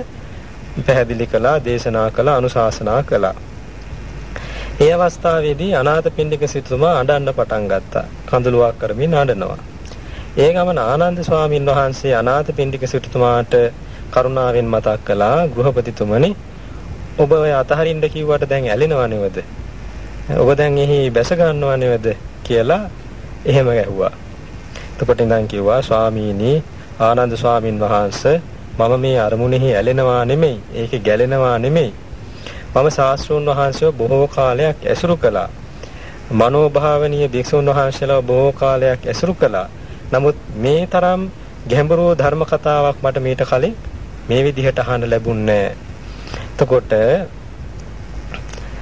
[SPEAKER 1] පැහැදිලි කළා, දේශනා කළා, අනුශාසනා කළා. ඒ අවස්ථාවේදී අනාථපිණ්ඩික සිටුමා අඬන්න පටන් ගත්තා. කඳුළුවක් කරමින් අඬනවා. ඒ ගමන ආනන්ද ස්වාමින් වහන්සේ අනාථපිණ්ඩික සිටුමාට කරුණාවෙන් මතක් කළා ගෘහපතිතුමනි ඔබ ඔය අතහරින්න කිව්වට දැන් ඇලෙනව නෙවද? ඔබ දැන් එහි බැස ගන්නව නෙවද කියලා එහෙම ගැහුවා. එතකොට ඉඳන් කිව්වා ස්වාමීනි ආනන්ද ස්වාමින් වහන්සේ මම මේ අරමුණෙහි ඇලෙනවා නෙමෙයි ඒකේ ගැලෙනවා නෙමෙයි. මම ශාස්ත්‍රෝන් වහන්සේව බොහෝ කාලයක් ඇසුරු කළා. මනෝභාවනීය භික්ෂුන් වහන්සේලා බොහෝ කාලයක් ඇසුරු කළා. නමුත් මේ තරම් ගැඹුරු ධර්ම කතාවක් මට මීට කලින් මේ විදිහට අහන්න ලැබුණේ එතකොට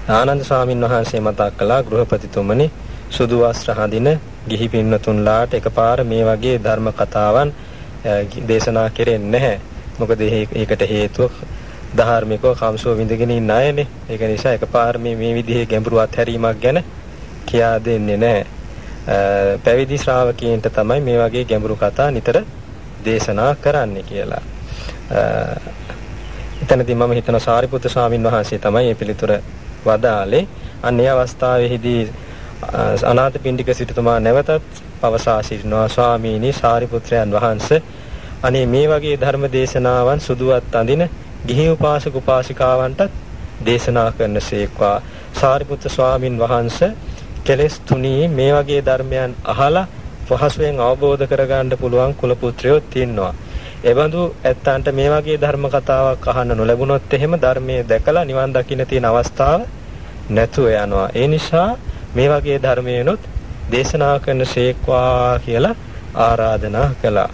[SPEAKER 1] ආනන්ද ස්වාමින් වහන්සේ මතක් කළා ගෘහපතිතුමනි සුදු වස්ත්‍ර හඳින ගිහි පින්නතුන්ලාට එකපාර මේ වගේ ධර්ම කතාවන් දේශනා කෙරෙන්නේ නැහැ. මොකද ඒකට හේතුව ධාර්මිකව කම්සෝ විඳගෙන ඉන්න අයනේ. ඒක නිසා එකපාර මේ මේ විදිහේ ගැඹුරු අත්හැරීමක් ගැන කියා දෙන්නේ නැහැ. පැවිදි ශ්‍රාවකීන්ට තමයි මේ වගේ ගැඹුරු කතා නිතර දේශනා කරන්නේ කියලා. එතනදී මම හිතන සාරිපුත්‍ර ස්වාමින් වහන්සේ තමයි මේ පිළිතුර වදාලේ. අන්න ඒ අවස්ථාවේදී අනාථපිණ්ඩික සිටුතුමා නැවතත් පවසා සිටිනවා ස්වාමීනි සාරිපුත්‍රයන් වහන්සේ අනේ මේ වගේ ධර්ම දේශනාවන් සුදුවත් අඳින ගිහි උපාසක උපාසිකාවන්ටත් දේශනා කරනසේක්වා සාරිපුත්‍ර ස්වාමින් වහන්සේ කෙලෙස් තුනී මේ වගේ ධර්මයන් අහලා පහසුවෙන් අවබෝධ කරගන්න පුළුවන් කුල පුත්‍රයෝ තියෙනවා. එබඳු ඇත්තන්ට මේ වගේ ධර්ම කතාවක් අහන්න නොලැබුණොත් එහෙම ධර්මයේ දැකලා නිවන් දකින්න තියෙන අවස්ථාව නැතුව යනවා. ඒ නිසා මේ වගේ ධර්මයනොත් දේශනා කරන ශේක්වා කියලා ආරාධනා කළා.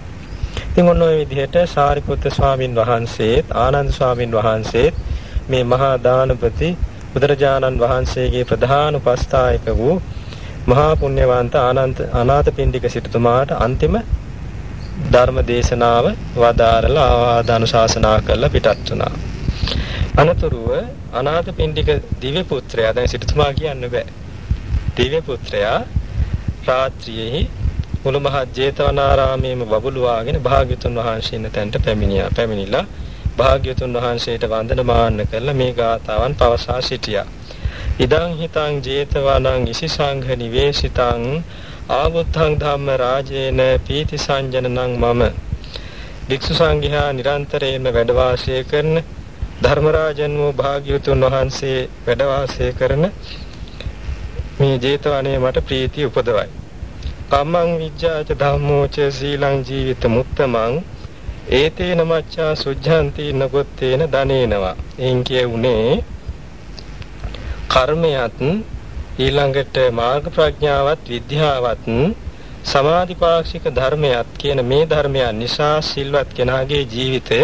[SPEAKER 1] ඉතින් ඔන්න ඔය විදිහට සාරිපුත්‍ර ස්වාමින් වහන්සේත් ආනන්ද ස්වාමින් වහන්සේත් මේ මහා දානපති බුදුරජාණන් වහන්සේගේ ප්‍රධාන උපස්ථායක වූ මහා පුණ්‍යවන්ත ආනන්ත අනාථපිණ්ඩික සිටුතුමාට අන්තිම ධර්ම දේශනාව වදාරලා ආවාදානුශාසනා කරලා පිටත් වුණා. අනතුරුව අනාථපිණ්ඩික දිව්‍ය පුත්‍රයා දැන් සිටුතුමා කියන්න බෑ. දිව්‍ය පුත්‍රයා රාත්‍රියේ මුළු මහත් ජේතවනාරාමයේම බබළුවාගෙන භාග්‍යතුන් වහන්සේ ඉන්න තැනට පැමිණියා. පැමිණිලා භාග්‍යතුන් වහන්සේට වන්දනමාන කරලා මේ ගාතාවන් පවසා සිටියා. ඉදං හිතං ජේතවනං ඉසිසංඝ නිවේසිතං ආවුත්තං ධම්ම රාජේන පීති සංජනනං මම භික්ෂු සංඝයා නිරන්තරයෙන්ම වැඩ වාසය කරන ධර්මරාජන් වූ භාග්‍යවතුන් වහන්සේ වැඩ වාසය කරන මේ ජේතවනයේ මට ප්‍රීතිය උපදවයි. කම්මං විජ්ජාච ධම්මෝච සීලං ජීවිත මුත්තමං ඒතේන මච්ඡා සුද්ධාන්ති නගොත්තේන ධනේනවා. එයින් කියුනේ කර්මයත් ඊළඟට මාර්ග ප්‍රඥාවත් විද්‍යාවත් සමාධිපාක්ෂික ධර්මයක් කියන මේ ධර්මයන් නිසා සිල්වත් කෙනාගේ ජීවිතය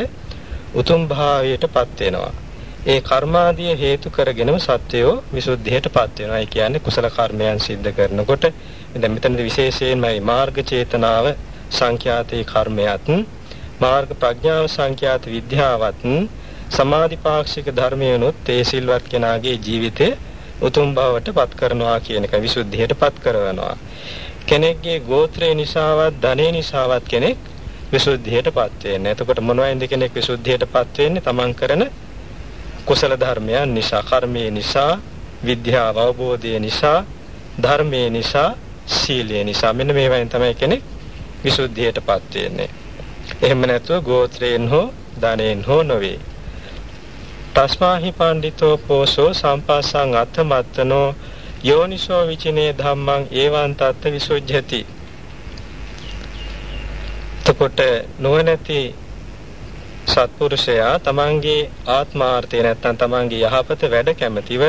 [SPEAKER 1] උතුම් භාවයටපත් වෙනවා. ඒ කර්මාදිය හේතු කරගෙනම සත්‍යය විසුද්ධියටපත් වෙනවා. ඒ කියන්නේ කුසල කර්මයන් සිද්ධ කරනකොට දැන් මෙතනදී විශේෂයෙන්මයි මාර්ග චේතනාව සංඛ්‍යාතේ කර්මයක් මාර්ග ප්‍රඥාව සංඛ්‍යාත විද්‍යාවත් සමාධිපාක්ෂික ධර්මයනොත් ඒ සිල්වත් කෙනාගේ ජීවිතේ උතුම් බවට පත් කරනවා කියන එක විසුද්ධියට පත් කරනවා. කෙනෙක්ගේ ගෝත්‍රය නිසාවත් ධනෙ නිසාවත් කෙනෙක් විසුද්ධියට පත් වෙන්නේ. එතකොට මොනවයින්ද කෙනෙක් විසුද්ධියට පත් වෙන්නේ? තමන් කරන කුසල ධර්මයන් නිසා, කර්මයේ නිසා, විද්‍යාව අවබෝධය නිසා, ධර්මයේ නිසා, සීලය නිසා මෙන්න මේවායින් තමයි කෙනෙක් විසුද්ධියට පත් වෙන්නේ. එහෙම නැතුව ගෝත්‍රයෙන් හෝ ධනෙන් හෝ නොවේ. තස්මාහි පණ්ඩිතෝ පෝසෝ සම්පස්සං අත්තමත්තනෝ යෝනිසෝ විචිනේ ධම්මං ඒවං තත්ත විසුද්ධ්‍යති එතකොට නුවණැති සත්පුරුෂයා තමන්ගේ ආත්මාර්ථය නැත්තම් තමන්ගේ යහපත වැඩ කැමැතිව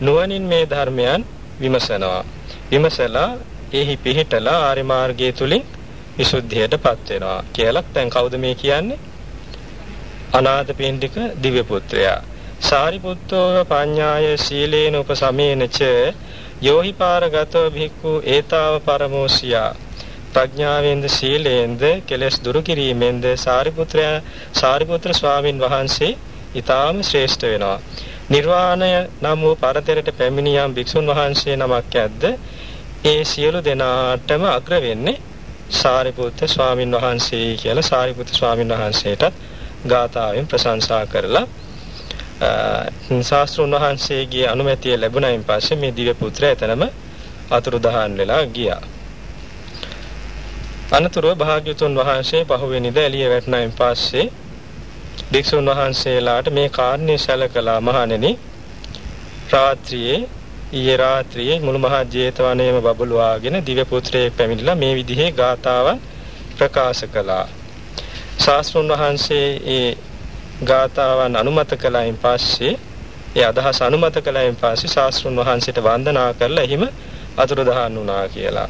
[SPEAKER 1] නුවණින් මේ ධර්මයන් විමසනවා. විමසලා එහි පිහිටලා ආර්ය මාර්ගයේ තුලින් විසුද්ධියටපත් වෙනවා කියලා දැන් කවුද මේ කියන්නේ? අනාථපිණ්ඩික දිව්‍ය පුත්‍රයා. සාරිපුත්තෝ පඤ්ඤාය සීලේන උපසමේනච යෝහි පාරගතෝ භික්ඛු ඒතාව පරමෝසියා. ප්‍රඥාවෙන්ද සීලයෙන්ද කෙලෙස් දුරු කිරීමෙන්ද සාරිපුත්‍රයා සාරිපුත්‍ර ස්වාමින් වහන්සේ ඊටාම ශ්‍රේෂ්ඨ වෙනවා නිර්වාණය නම් වූ පරතරයට පැමිණියම් භික්ෂුන් වහන්සේ නමක් ඇද්ද ඒ සියලු දෙනාටම අග්‍ර වෙන්නේ සාරිපුත්‍ර ස්වාමින් වහන්සේ කියලා සාරිපුත්‍ර ස්වාමින් වහන්සේටත් ගාථාවෙන් ප්‍රශංසා කරලා ශාස්ත්‍රුන් වහන්සේගේ අනුමැතිය ලැබුණයින් පස්සේ මේ දිව්‍ය පුත්‍රයා එතනම අතුරුදහන් වෙලා ගියා. අනතුරුව භාග්‍යතුන් වහන්සේ පහුවෙනිද එළිය වැටුණයින් පස්සේ භික්ෂුන් වහන්සේලාට මේ කාරණේ සැලකලා මහණෙනි රාත්‍රියේ ඊයේ රාත්‍රියේ මුළු මහා ජේතවනයේම බබළුවාගෙන දිව්‍ය පුත්‍රයෙක් පැමිණිලා මේ විදිහේ ගාතාවන් ප්‍රකාශ කළා. ශාස්ත්‍රුන් වහන්සේ ඒ ගාතාවන් අනුමත කළයින් පස්සේ ඒ අදහස් අනුමත කළයින් පස්සේ ශාස්ත්‍රුන් වහන්සේට වන්දනා කරලා එහිම අතුරුදහන් වුණා කියලා.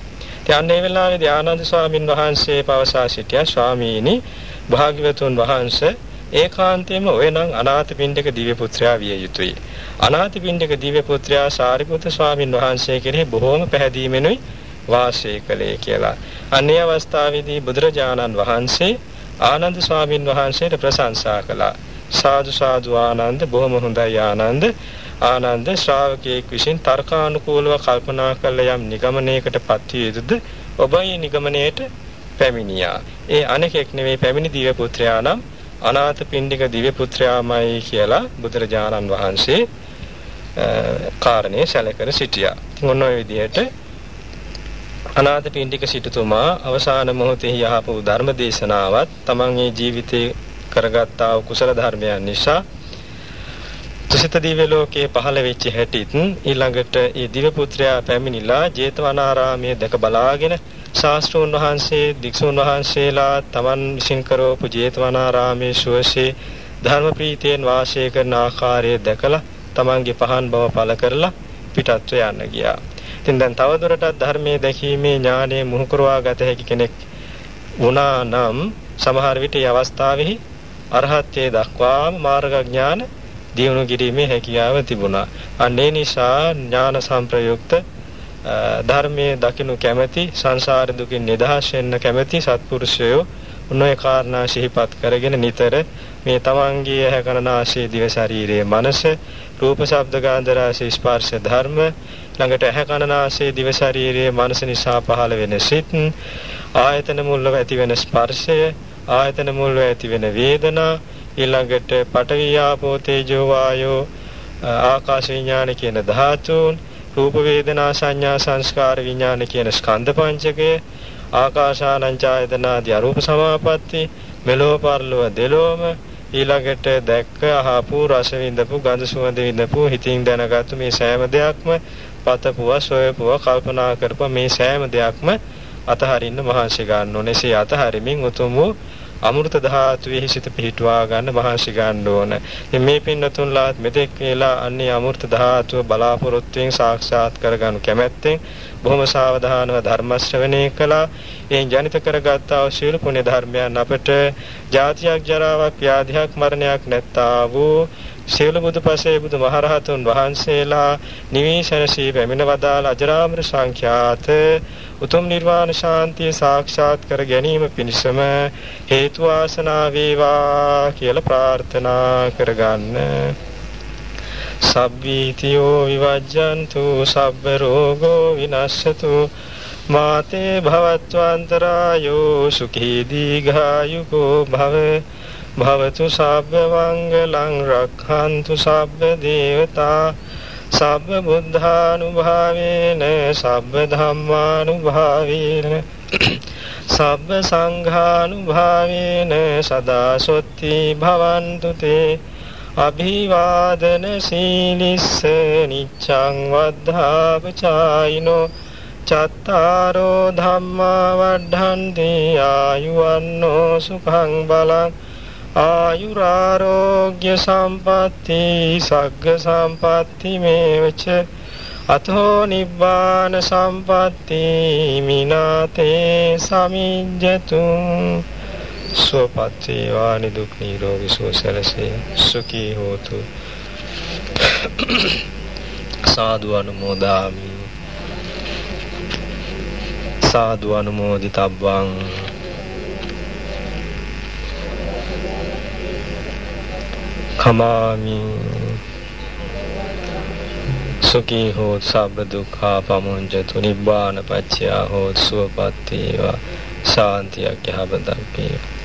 [SPEAKER 1] ඉතින් අන්න ඒ වෙලාවේදී ආනන්ද ස්වාමින් වහන්සේ පවසා සිටියා ස්වාමීනි භාග්‍යවතුන් වහන්සේ ඒකාන්තයෙන්ම ඔය නම් අනාථපිණ්ඩික දිව්‍ය පුත්‍රයා විය යුතුයි. අනාථපිණ්ඩික දිව්‍ය පුත්‍රයා සාරිපුත්‍ර ස්වාමින් වහන්සේ කෙරෙහි බොහෝම පැහැදීමෙනුයි වාසය කළේ කියලා. අන්නේ අවස්ථාවේදී බුදුරජාණන් වහන්සේ ආනන්ද ස්වාමින් වහන්සේට ප්‍රශංසා කළා. සාදු සාදු ආනන්ද බොහොම හොඳයි ආනන්ද ආනන්ද ශ්‍රාවකයෙක් විසින් තර්කානුකූලව කල්පනා කළ යම් නිගමනයකට පත්විය යුතුද ඔබයි නිගමනයට පැමිණියා. ඒ අනෙකෙක් නෙවෙයි පැමිණි දිව්‍ය පුත්‍රයා නම් අනාථ පිණ්ඩික දිව්‍ය පුත්‍රයාමයි කියලා බුදුරජාණන් වහන්සේ කාරණේ සැලකර සිටියා. මොන විදිහට අනාථ පිණ්ඩික සිටුතුමා අවසාන මොහොතේ යහපු ධර්ම දේශනාවත් තමන්ගේ ජීවිතේ කරගත්තා වූ කුසල ධර්මයන් නිසා තුසිත දිව්‍ය ලෝකයේ පහළ වෙච්ච හැටිත් ඊළඟට ඒ දිව්‍ය පුත්‍රයා පැමිණිලා ජේතවනාරාමයේ දැක බලාගෙන ශාස්ත්‍රෝන් වහන්සේ දික්ෂුන් වහන්සේලා තමන් විසින් කරවපු ජේතවනාරාමයේ සුවසේ ධර්ම ප්‍රීතියෙන් වාසය කරන ආකාරය දැකලා තමන්ගේ පහන් බව පළ කරලා පිටත්ව යන්න ගියා. ඉතින් දැන් තවදුරටත් ධර්මයේ දැකීමේ ඥානය මුහු කරවා ගත හැකි කෙනෙක් වුණා නම් සමහර විට මේ අවස්ථාවෙහි අරහත්ත්වයේ දක්වාම මාර්ග ඥාන දියුණු කිරීමේ හැකියාව තිබුණා. අන්නේ නිසා ඥාන සංප්‍රයුක්ත ධර්මයේ දකින්න කැමැති සංසාර දුකින් නිදහස් වෙන්න කැමැති සත්පුරුෂයෝ උන්වයි කාරණා සිහිපත් කරගෙන නිතර මේ තමන්ගේ ඇහැ කනනාසය දිව ශරීරයේ මනස රූප ශබ්ද ගන්ධ රස ස්පර්ශ ධර්ම ළඟට ඇහැ කනනාසය දිව ශරීරයේ මනස නිසා පහළ වෙන සිත් ආයතන මුල්ව ඇති වෙන ස්පර්ශය ආයතන මුල්ව ඇති වෙන වේදනා ඊළඟට පඨවි ආපෝ තේජෝ වායෝ ආකාශ විඥාන කියන ධාතුන් රූප වේදනා සංඥා සංස්කාර විඥාන කියන ස්කන්ධ පංචකය ආකාශානංචායතනාදී අරූප සමාපatti මෙලෝ පරලොව දෙලොම ඊළඟට දැක්ක අහපු රස විඳපු ගඳ සුවඳ විඳපු හිතින් දැනගත්තු මේ සෑම දෙයක්ම පතපුවා සොයපුවා කල්පනා කරපුවා මේ සෑම දෙයක්ම අතහරින්න මහන්සි ගන්න ඕනේ. එසේ අතහරිමින් උතුම් වූ අමෘත ධාතුවේ සිත පිහිටුවා ගන්න මහන්සි ගන්න ඕන. ඉතින් මේ පින්නතුන්ලාත් මෙතෙක් වේලා අන්නේ අමෘත ධාතුව බලාපොරොත්තුෙන් සාක්ෂාත් කරගනු කැමැත්තෙන් බොහොම සාවධානව ධර්ම ශ්‍රවණය කළා. එයින් ජනිත කරගත්තා වූ සියලු පුණ්‍ය ධර්මයන් අපට ජාතියක් ජරාවක් ව්‍යාධියක් මරණයක් නැත්තා වූ සියලු බුදුපසේ බුදු මහරහතුන් වහන්සේලා නිවිසනසී පැමිණ වදාළ අජරාමර සංඛ්‍යාත උතුම් නිර්වාණ ශාන්තිය සාක්ෂාත් කර ගැනීම පිණිසම හේතු වාසනා වේවා කියලා ප්‍රාර්ථනා කරගන්න. සබ්බීතියෝ විවජ්ජන්තු සබ්බ රෝගෝ විනස්සතු. මාතේ භවත්වාන්තරායෝ සුඛී දීඝායුකෝ භව. භවතු සබ්බ මංගලං රක්ඛන්තු සබ්බ දේවතා සබ්බ බුද්ධානුභාවේන සබ්බ ධම්මානුභාවේන සබ්බ සංඝානුභාවේන සදා සොත්ති භවන්තු තේ අභිවාදන සීලිස්ස නිච්ඡං වද්ධාපචායිනෝ චත්තාරෝ ධම්මා වඩ්ඩන්ති ආයුවන්නෝ සුඛං බලං ආයුරාරෝග්‍ය සම්පatti සග්ග සම්පatti මේවච අතෝ නිබ්බාන සම්පatti මිනාතේ සමිජ්ජතු සෝපත් වේවා නිදුක් නිරෝගී සුවසලසේ සුඛී හෝතු. සාදු අනුමෝදාමි. සාදු අනුමෝදිතබ්බං. කමාමි. සුඛී හෝත් සබ්බ දුක්ඛා පමුඤ්ජතු නිබ්බාන පච්චයා හෝත් සුවපත් වේවා. ශාන්තියක් යහපතක් වේවා.